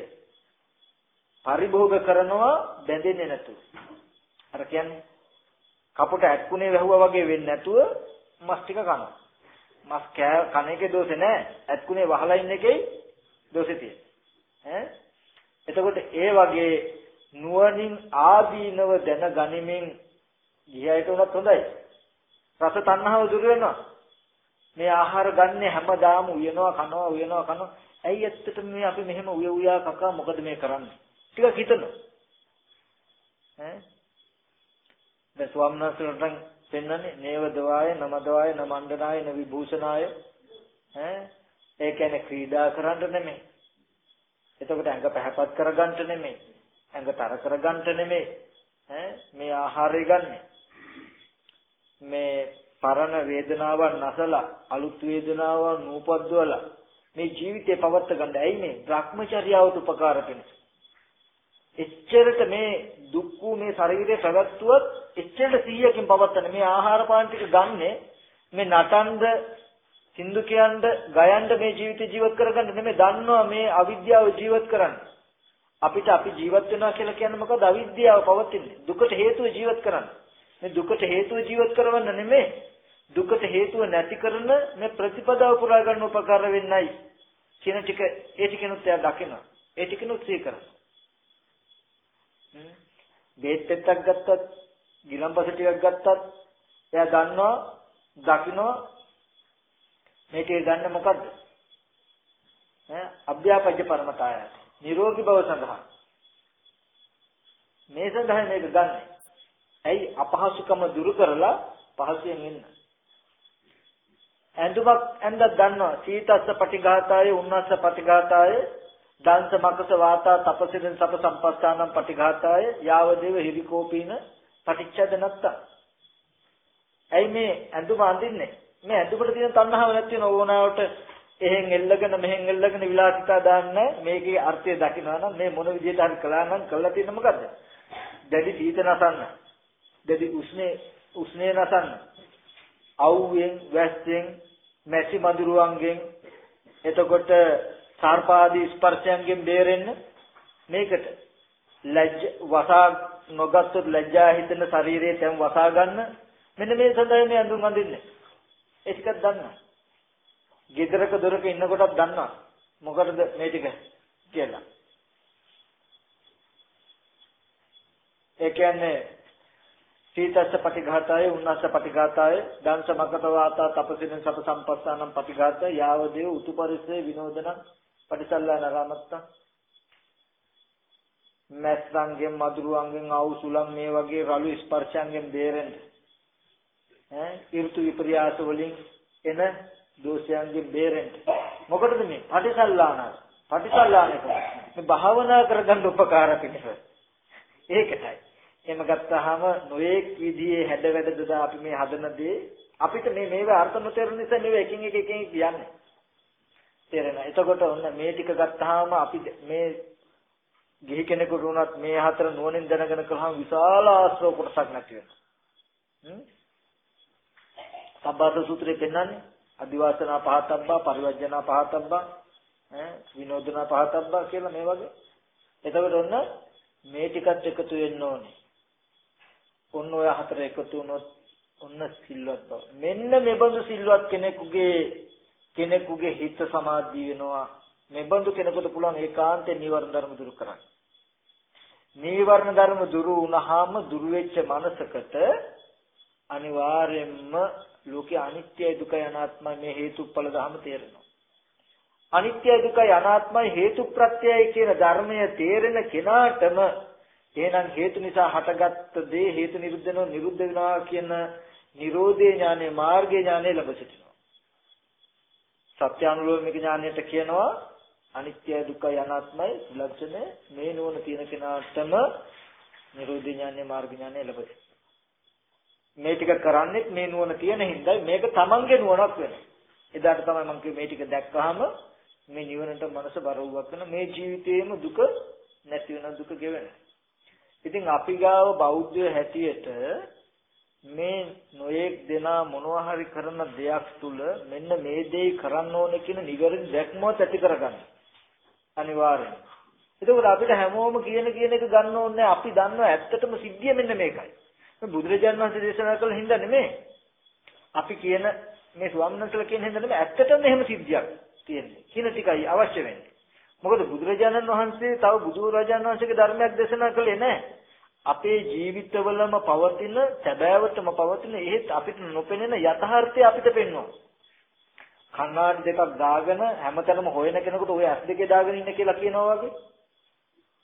පරිභෝග කරනවා බැඳෙන්නේ නැතුව. අර කියන්නේ කපුට ඇක්කුනේ වැහුවා වගේ වෙන්නේ නැතුව මස් ටික කනවා. මස් කෑ කන එකේ දෝෂේ නැහැ. ඇක්කුනේ වහලා ඉන්න එකේ දෝෂේ තියෙනවා. ඈ එතකොට ඒ වගේ නුවණින් ආදීනව දැන ගනිමින් ගියයට උනත් හොඳයි. රස තණ්හාව දුර වෙනවා. මේ ආහාර ගන්න හැමදාම උයනවා කනවා උයනවා කනවා. ඇයි ඇත්තටම මේ අපි මෙහෙම උය උයා කකා මොකද මේ කරන්නේ? ටිකක් හිතනවා. ඈ දැන් ස්වාමීන් වහන්සේලාට පෙන්වන්නේ නේව දවාය නමදවාය නමණ්ඩනාය නවිභූෂනාය ඈ ඒ කියන්නේ ක්‍රීඩා කරන්න නෙමෙයි. එතකොට ඇඟ පැහැපත් කරගන්න නෙමෙයි. ඇඟ තර කරගන්න නෙමෙයි. ඈ මේ ආහාරය ගන්න. මේ පරණ වේදනාවන් නැසලා අලුත් වේදනාවන් නූපද්දවලා මේ ජීවිතේ පවත්ත ගන්න. ඇයි මේ භ්‍රමචර්යාවට උපකාර වෙන්නේ? එච්චරට මේ දුක් වූ මේ ශරීරය පැවැත්වුවත් එච්චරට 100කින් පවත්තන මේ ආහාර පාන ටික ගන්නෙ මේ නටන්ද සින්දු කියන්ද ගයන්ද මේ ජීවිතේ ජීවත් කරගන්න නෙමෙයි දන්නවා මේ අවිද්‍යාව ජීවත් කරන්න අපිට අපි ජීවත් වෙනවා කියලා කියන්නේ මොකද? අවිද්‍යාව පවතින්නේ. දුකට හේතුව ජීවත් කරන්න. මේ දුකට හේතුව ජීවත් කරවන්න නෙමෙයි. දුකට හේතුව නැති කරන මේ ප්‍රතිපදාව පුරා ගන්න උපකාර වෙන්නයි කියන ටික ඒ ටිකනොත් එයා දකිනවා. ඒ ටිකනොත් සිහි කරනවා. බේත් පෙත්තක් ගත්තත් ගිලම්පස ටිකක් ගත්තත් එයා දන්නවා දකින්නවා මේකේ ගන්න මොකද්ද? ඈ අභ්‍යාපජ්ජ පරමතාය නිරෝගී බව සඳහා මේ සඳහා මේක ගන්න. ඇයි අපහසුකම දුරු කරලා පහසුවෙන් ඉන්න. ඇඳුමක් ඇඳක් ගන්නවා සීතස්ස පටිඝාතාය උන්නස්ස පටිඝාතාය දංශ මකස වාතා තපසිරෙන් සප සම්පස්ථානම් පටිඝාතාය යාව දේව හිරිකෝපීන පටිච්චද නැත්තා ඇයි මේ ඇඳුම අඳින්නේ මේ ඇඳුමට තියෙන තණ්හාව නැති වෙන ඕනාවට එහෙන් එල්ලගෙන මෙහෙන් එල්ලගෙන විලාසිතා දාන්න මේකේ අර්ථය දකිනවා නම් මේ මොන විදිහට හරි කළා නම් කළා තියෙන මොකද්ද? දැඩි සීත නසන්න. දැඩි උෂ්ණේ උෂ්ණේ නසන්න. අවුවෙන් වැස්සෙන් මැසි මදුරුවන්ගෙන් එතකොට සර්පාදී ස්පර්ශයන්ගෙන් බේරෙන්න මේකට ලැජ්ජ වසා නොගත්තොත් ලැජ්ජා හිතෙන ශරීරයේ තැන් වසා ගන්න මෙන්න මේ සඳහා මේ අඳුන් අඳින්නේ. ඒ ටිකක් දන්නවා. ගෙදරක දොරක ඉන්නකොටත් දන්නවා. මොකටද මේ ටික කියලා. ඒ කියන්නේ සීතස්ස පටිඝාතය උන්නස්ස පටිඝාතය දංශ මකත වාතා තපසින සප සම්පස්සානම් පටිඝාතය යාව දේව උතුපරිසේ විනෝදනං පටිසල්ලාන රාමත්ත මැස්සන්ගෙන් මදුරුවන්ගෙන් අවුසුලන් මේ වගේ රළු ස්පර්ශයන්ගෙන් බේරෙන්න. ඈ ඍතු විපර්යාස වලින් එන දෝෂයන්ගෙන් බේරෙන්න මොකටද මේ පටිසල්ලාන පටිසල්ලාන එක මේ භාවනා කරගන්න උපකාර පිණිස ඒකයි එහෙම ගත්තාම නොයේක් විදිහේ හැඩ වැඩ දදා අපි මේ හදන දේ අපිට මේ මේවා අර්ථ නොතේරුන නිසා මේවා එකින් එක එකින් කියන්නේ තේරෙනවා. එතකොට ඔන්න මේ ටික ගත්තාම අපි මේ ගිහි කෙනෙකුට උනත් මේ හතර නුවණින් දැනගෙන කළාම විශාල ආශ්‍රව කොටසක් නැති වෙනවා. හ්ම්? සබ්බාස සූත්‍රයේ පෙන්නන්නේ අදිවාසනා පහතබ්බා පරිවර්ජනා පහතබ්බා ඈ විනෝදනා පහතබ්බා කියලා මේ වගේ. එතකොට ඔන්න මේ ටිකත් එකතු වෙන්න ඕනේ. ඔන්න ඔය හතර එකතු වුණොත් ඔන්න සිල්වත් බව. මෙන්න මෙබඳු සිල්වත් කෙනෙකුගේ කෙනෙකුගේ හිත සමාධිය වෙනවා මෙබඳු කෙනෙකුට පුළුවන් ඒකාන්තයෙන් නීවරණ ධර්ම දුරු කරන්න. නීවරණ ධර්ම දුරු වුණාම දුරු වෙච්ච මනසකට අනිවාර්යයෙන්ම ලෝකේ අනිත්‍යයි දුකයි අනාත්මයි මේ හේතුඵල ධර්ම තේරෙනවා. අනිත්‍යයි දුකයි අනාත්මයි හේතු ප්‍රත්‍යයයි කියන ධර්මය තේරෙන කෙනාටම එහෙනම් හේතු නිසා හටගත්ත දේ හේතු නිරුද්ධ වෙනවා නිරුද්ධ වෙනවා කියන නිරෝධේ ඥානෙ මාර්ගයේ ඥානෙ ලැබ සිටිනවා. සත්‍යානුලෝමික ඥානයට කියනවා අනිත්‍ය දුක්ඛ අනාත්මයි ලක්ෂණ මේ නුවණ තියෙන කෙනාටම නිරෝධ ඥානයේ මාර්ග ඥානය ලැබෙයි. මේ ටික කරන්නේ මේ නුවණ තියෙන හින්දා මේක තමන්ගේ නුවණක් වෙනවා. එදාට තමයි මම මේ ටික දැක්කහම මේ නිවනට මනස බර වුවක් වෙන මේ ජීවිතේම දුක නැති වෙන දුක ගෙවෙන. ඉතින් අපි ගාව බෞද්ධය හැටියට මේ නොයේක් දෙනා මොනවා හරි කරන දෙයක් තුල මෙන්න මේ දේ කරන්න ඕනේ කියන නිවැරදි දැක්මවත් ඇති කරගන්න. අනිවාර්යෙන්. එතකොට අපිට හැමෝම කියන කියන එක ගන්න ඕනේ අපි දන්නවා ඇත්තටම සිද්ධිය මෙන්න මේකයි. මේ බුදුරජාණන් වහන්සේ දේශනා කළ හින්දා නෙමෙයි. අපි කියන මේ ස්වාමීන් වහන්සේලා කියන හින්දා නෙමෙයි ඇත්තටම එහෙම සිද්ධියක් තියෙන්නේ. කියන ටිකයි අවශ්‍ය වෙන්නේ. මොකද බුදුරජාණන් වහන්සේ තව බුදුරජාණන් වහන්සේගේ ධර්මයක් දේශනා කළේ නැහැ. අපේ ජීවිතවලම පවතින සැබෑවටම පවතින එහෙත් අපිට නොපෙනෙන යථාර්ථය අපිට පෙන්වනවා. කණ්ණාඩි දෙකක් දාගෙන හැමතැනම හොයන කෙනෙකුට ওই ඇස් දෙකේ දාගෙන ඉන්න කියලා කියනවා වගේ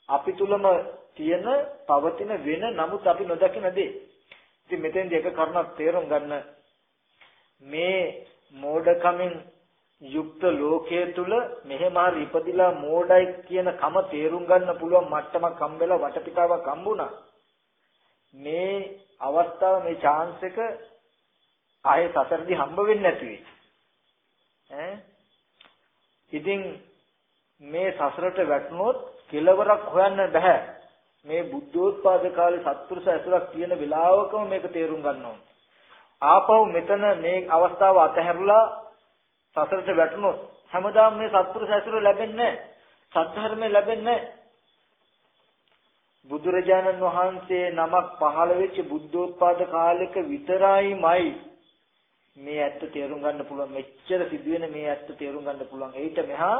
අපි තුලම තියෙන පවතින වෙන නමුත් අපි නොදකින දේ. ඉතින් මෙතෙන්දී එක කරුණක් තේරුම් ගන්න මේ මෝඩකමින් යුක්ත ලෝකයේ තුල මෙහෙම හරි ඉපදිලා මෝඩයි කියන කම තේරුම් ගන්න පුළුවන් මට්ටමක් හම්බෙලා වටපිටාවක් හම්බුණා. මේ අවස්ථාව මේ chance එක ආයේ සතරදී හම්බ වෙන්නේ නැති වෙයි. ඈ ඉතින් මේ සසරට වැටුනොත් කෙලවරක් හොයන්න බෑ. මේ බුද්ධෝත්පාද කාලේ සත්පුරුෂ ඇසුරක් තියෙන වෙලාවකම මේක තේරුම් ගන්න ඕනේ. ආපහු මෙතන මේ අවස්ථාව අතහැරලා සසරට වැටුනොත් හැමදාම මේ සත්පුරුෂ ඇසුර ලැබෙන්නේ නැහැ. සත්‍ය ලැබෙන්නේ නැහැ. බුදුරජාණන් වහන්සේ නමක් පහළ වෙච්ච බුද්ධෝත්පාද කාලෙක විතරයිමයි මේ ඇත්ත තේරුම් ගන්න පුළුවන් මෙච්චර සිදුවෙන මේ ඇත්ත තේරුම් ගන්න පුළුවන් ඒිට මෙහා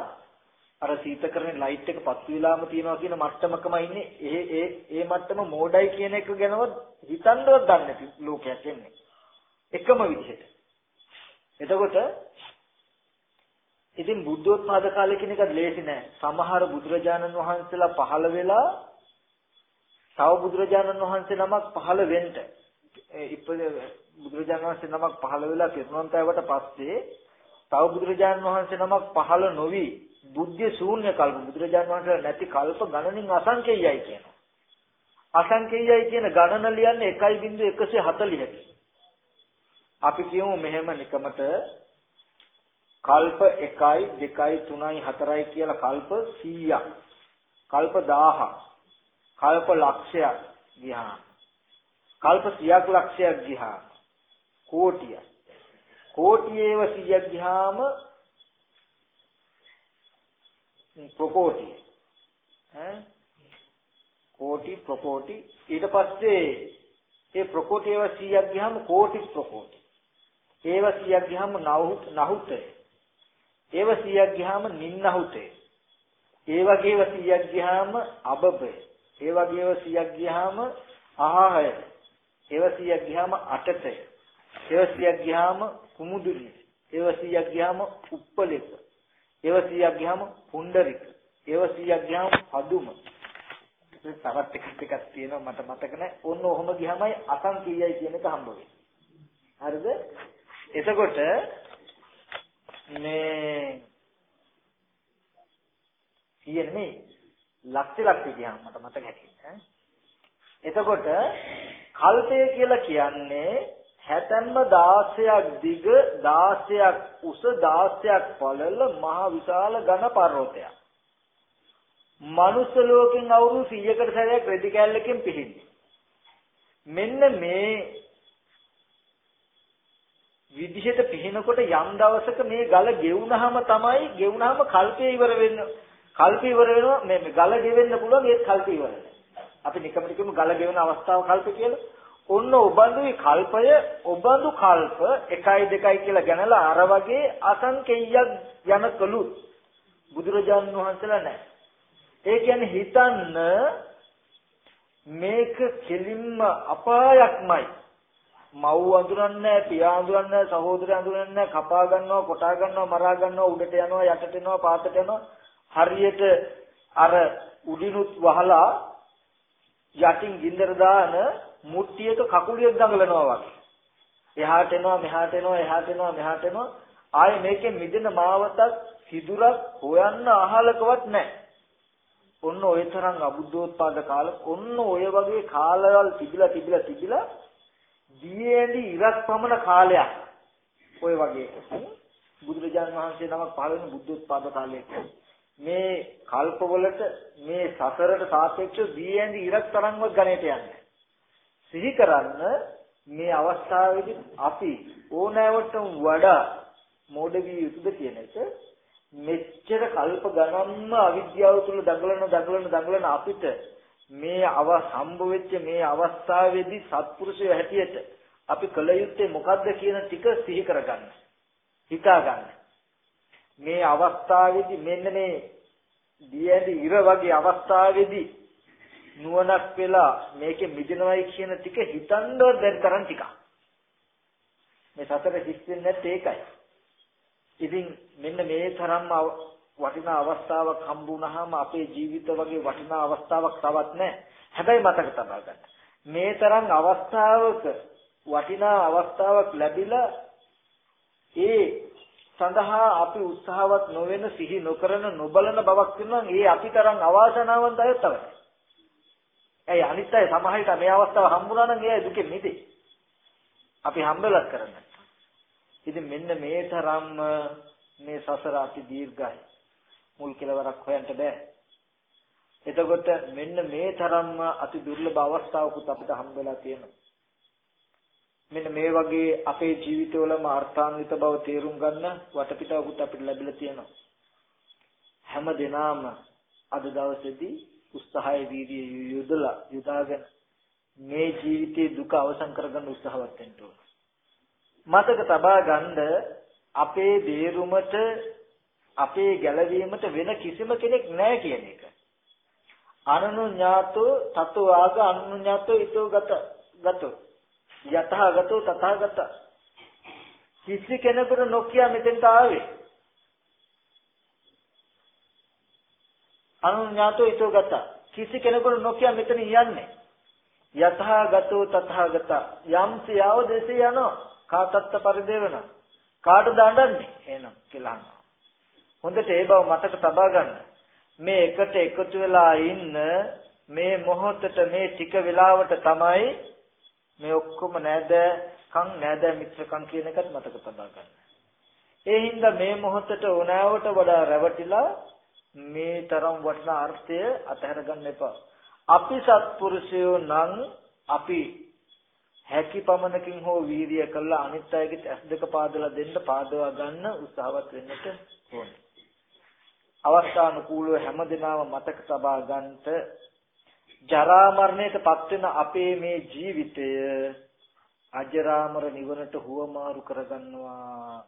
අර සීතකරණේ ලයිට් එක පත්තු වෙලාම තියනවා කියන මට්ටමකම ඉන්නේ. ඒ ඒ ඒ මට්ටම මෝඩයි කියන එක ගැනවත් හිතන්නවත් දන්නේ නැති ලෝකයක් එන්නේ. එකම විදිහට. එතකොට ඉතින් බුද්ධෝත්පාද කාලේ කියන එක ලේසි නෑ. සමහර බුදුරජාණන් වහන්සේලා පහළ වෙලා තව බුදුරජාණන් වහන්සේ නමක් පහළ වෙන්න. ඉපද බුදුරජාණන් වහන්සේ නමක් පහළ වෙලා කිරුණන්තයවට පස්සේ තව බුදුරජාණන් වහන්සේ නමක් පහළ නොවි බුද්ධ ශූන්‍ය කල්ප බුදුරජාණන් වහන්සේ නැති කල්ප ගණනින් අසංකේයයි කියනවා. අසංකේයයි කියන ගණන ලියන්නේ 1.140යි. අපි කියමු මෙහෙම නිකමට කල්ප 1යි 2යි 3යි 4යි කියලා කල්ප 100ක්. කල්ප 1000ක්. කල්ප ලක්ෂයක් ගියා. කල්ප 100ක් ලක්ෂයක් ගියා. කෝටිය. කෝටියේව 100ක් ගියාම ප්‍රකෝටි. ඈ කෝටි ප්‍රකෝටි ඊට පස්සේ ඒ ප්‍රකෝටියේව 100ක් ගියාම කෝටි ප්‍රකෝටි. ඒව 100ක් ගියාම නහුත නහුතේ. ඒව 100ක් ගියාම නින්නහුතේ. ඒ වගේව 100ක් ගියාම අබබේ. ඒ වගේව 100ක් ගියාම අහහය. ඒව 100ක් ගියාම අටතය. ඒව 100ක් ගියාම කුමුදුනි. ඒව 100ක් ගියාම උප්පලෙක. ඒව 100ක් ගියාම පුණ්ඩරික. ඒව 100ක් ගියාම පදුම. තවත් එකක් එකක් තියෙනවා මට මතක නැහැ. ඔන්න ඔහොම ගියාමයි අසංකීයයි කියන එක හම්බ වෙන්නේ. හරිද? එතකොට මේ කියන්නේ ලක්ෂ ලක්ෂ ගියාම මට මතක හැටියට. එතකොට කල්පය කියලා කියන්නේ හැතැම්ම 16ක් දිග 16ක් උස 16ක් පළල මහ විශාල ඝන පර්වතයක්. මනුස්ස ලෝකෙන් අවුරුදු 100කට සැරයක් රෙදි කැල්ලකින් පිහින්නේ. මෙන්න මේ විදිහට පිහිනකොට යම් දවසක මේ ගල ගෙවුනහම තමයි ගෙවුනහම කල්පය ඉවර වෙන්න කල්පය ඉවර වෙනවා මේ ගල ගෙවෙන්න පුළුවන් ඒත් කල්පය ඉවර අපි නිකම්ම කියමු ගල ගෙවන අවස්ථාව කල්ප කියලා ඔන්න ඔබඳුයි කල්පය ඔබඳු කල්ප 1යි 2යි කියලා ගණනලා අර වගේ අසංකේයයක් යනකලු බුදුරජාණන් වහන්සේලා නැහැ. ඒ කියන්නේ හිතන්න මේක කෙලින්ම අපායක්මයි. මව් අඳුරන්නේ පියා අඳුරන්නේ සහෝදරය අඳුරන්නේ කපා ගන්නවා කොටා ගන්නවා මරා ගන්නවා උඩට යනවා යටට යනවා පාතට යනවා හරියට අර උඩිනුත් වහලා යටින් ගින්දර දාන මුට්ටියක කකුලියක් දඟලනවා වගේ. එහාට එනවා මෙහාට එනවා එහාට එනවා මෙහාට එනවා ආයේ මේකෙන් මිදෙන මාවතක් සිදුරක් හොයන්න අහලකවත් නැහැ. ඔන්න ඔය තරම් අබුද්ධෝත්පාද කාල ඔන්න ඔය වගේ කාලවල තිබිලා තිබිලා තිබිලා දියේදී ඉරක් පමණ කාලයක් ඔය වගේ බුදුරජාණන් වහන්සේ නමක් පහළ වෙන බුද්ධෝත්පාද කාලයක මේ කල්පවලට මේ සසරට සාපේක්ෂව දියේදී ඉරක් තරම්වත් ගණයට යන්නේ සිහි කරන්න මේ අවස්ථාවේදී අපි ඕනෑවට වඩා මෝඩ විය යුතුද කියන එක මෙච්චර කල්ප ගණන්ම අවිද්‍යාව තුළ දඟලන දඟලන දඟලන අපිට මේ අව හම්බ වෙච්ච මේ අවස්ථාවේදී සත්පුරුෂය හැටියට අපි කළ යුත්තේ මොකද්ද කියන ටික සිහි කරගන්න හිතා ගන්න මේ අවස්ථාවේදී මෙන්න මේ දියැදි ඉර වගේ අවස්ථාවේදී නුවණක් වෙලා මේකෙ මිදෙනවයි කියන ටික හිතන්නවත් බැරි තරම් ටිකක්. මේ සතර හිස් වෙන්නේ නැත්තේ ඒකයි. ඉතින් මෙන්න මේ තරම් වටිනා අවස්ථාවක් හම්බුනහම අපේ ජීවිත වගේ වටිනා අවස්ථාවක් තවත් නැහැ. හැබැයි මතක තබා ගන්න. මේ තරම් අවස්ථාවක වටිනා අවස්ථාවක් ලැබිලා ඒ සඳහා අපි උත්සාහවත් නොවන සිහි නොකරන නොබලන බවක් වෙනවා ඒ අපි තරම් අවාසනාවන්ත අය තමයි. ඒ අනිත් අය සමහරවිට මේ අවස්ථාව හම්බුනා නම් ඒ දුකෙන් මිදේ. අපි හම්බෙලක් කරන්නේ. ඉතින් මෙන්න මේ තරම්ම මේ සසර අති දීර්ඝයි. මුල් කෙලවරක් හොයන්න බෑ. එතකොට මෙන්න මේ තරම්ම අති දුර්ලභ අවස්ථාවකුත් අපිට හම්බෙලා තියෙනවා. මෙන්න මේ වගේ අපේ ජීවිතවලම අර්ථාන්විත බව තේරුම් ගන්න වටපිටාවකුත් අපිට ලැබිලා තියෙනවා. හැම දිනාම අද දවසේදී උත්සාහය වීර්යය යොදලා යොදාගෙන මේ ජීවිතයේ දුක අවසන් කරගන්න උත්සාහවත් වෙන්න ඕන. මතක තබා ගන්න අපේ දේරුමට අපේ ගැලවීමට වෙන කිසිම කෙනෙක් නැහැ කියන එක. අනනුඤ්ඤාතෝ තතෝ ආග අනනුඤ්ඤාතෝ ඊතෝ ගත ගතෝ යතහගතෝ තථාගත කිසි කෙනෙකුට නොකිය මෙතෙන්ට ආවේ අනුඥාතෝ ඊතෝ ගත. කිසි කෙනෙකුට නොකිය මෙතන යන්නේ. යතහගතෝ තථාගත. යම් සියව දෙසේ යනවා. කාටත්ත පරිදේවන. කාටද අඬන්නේ එහෙනම් කියලා. අහනවා හොඳට ඒ බව මතක තබා ගන්න. මේ එකට එකතු වෙලා ඉන්න මේ මොහොතට මේ ටික වෙලාවට තමයි මේ ඔක්කොම නෑද කන් නෑද මිත්‍රකම් කියන එකත් මතක තබා ගන්න. ඒ හින්දා මේ මොහොතට ඕනෑවට වඩා රැවටිලා මේ තරම් වටිනා අර්ථය අතහැර ගන්න එපා. අපි සත්පුරුෂයෝ නම් අපි හැකි පමණකින් හෝ වීර්ය කළා අනිත් අයගේ ඇස් දෙක පාදලා දෙන්න පාදවා ගන්න උත්සාහවත් වෙන්නට ඕනේ. අවස්ථානුකූලව හැමදෙනාම මතක තබා ගන්නට ජරා මරණයටපත් වෙන අපේ මේ ජීවිතය අජරාමර නිවනට හුවමාරු කරගන්නවා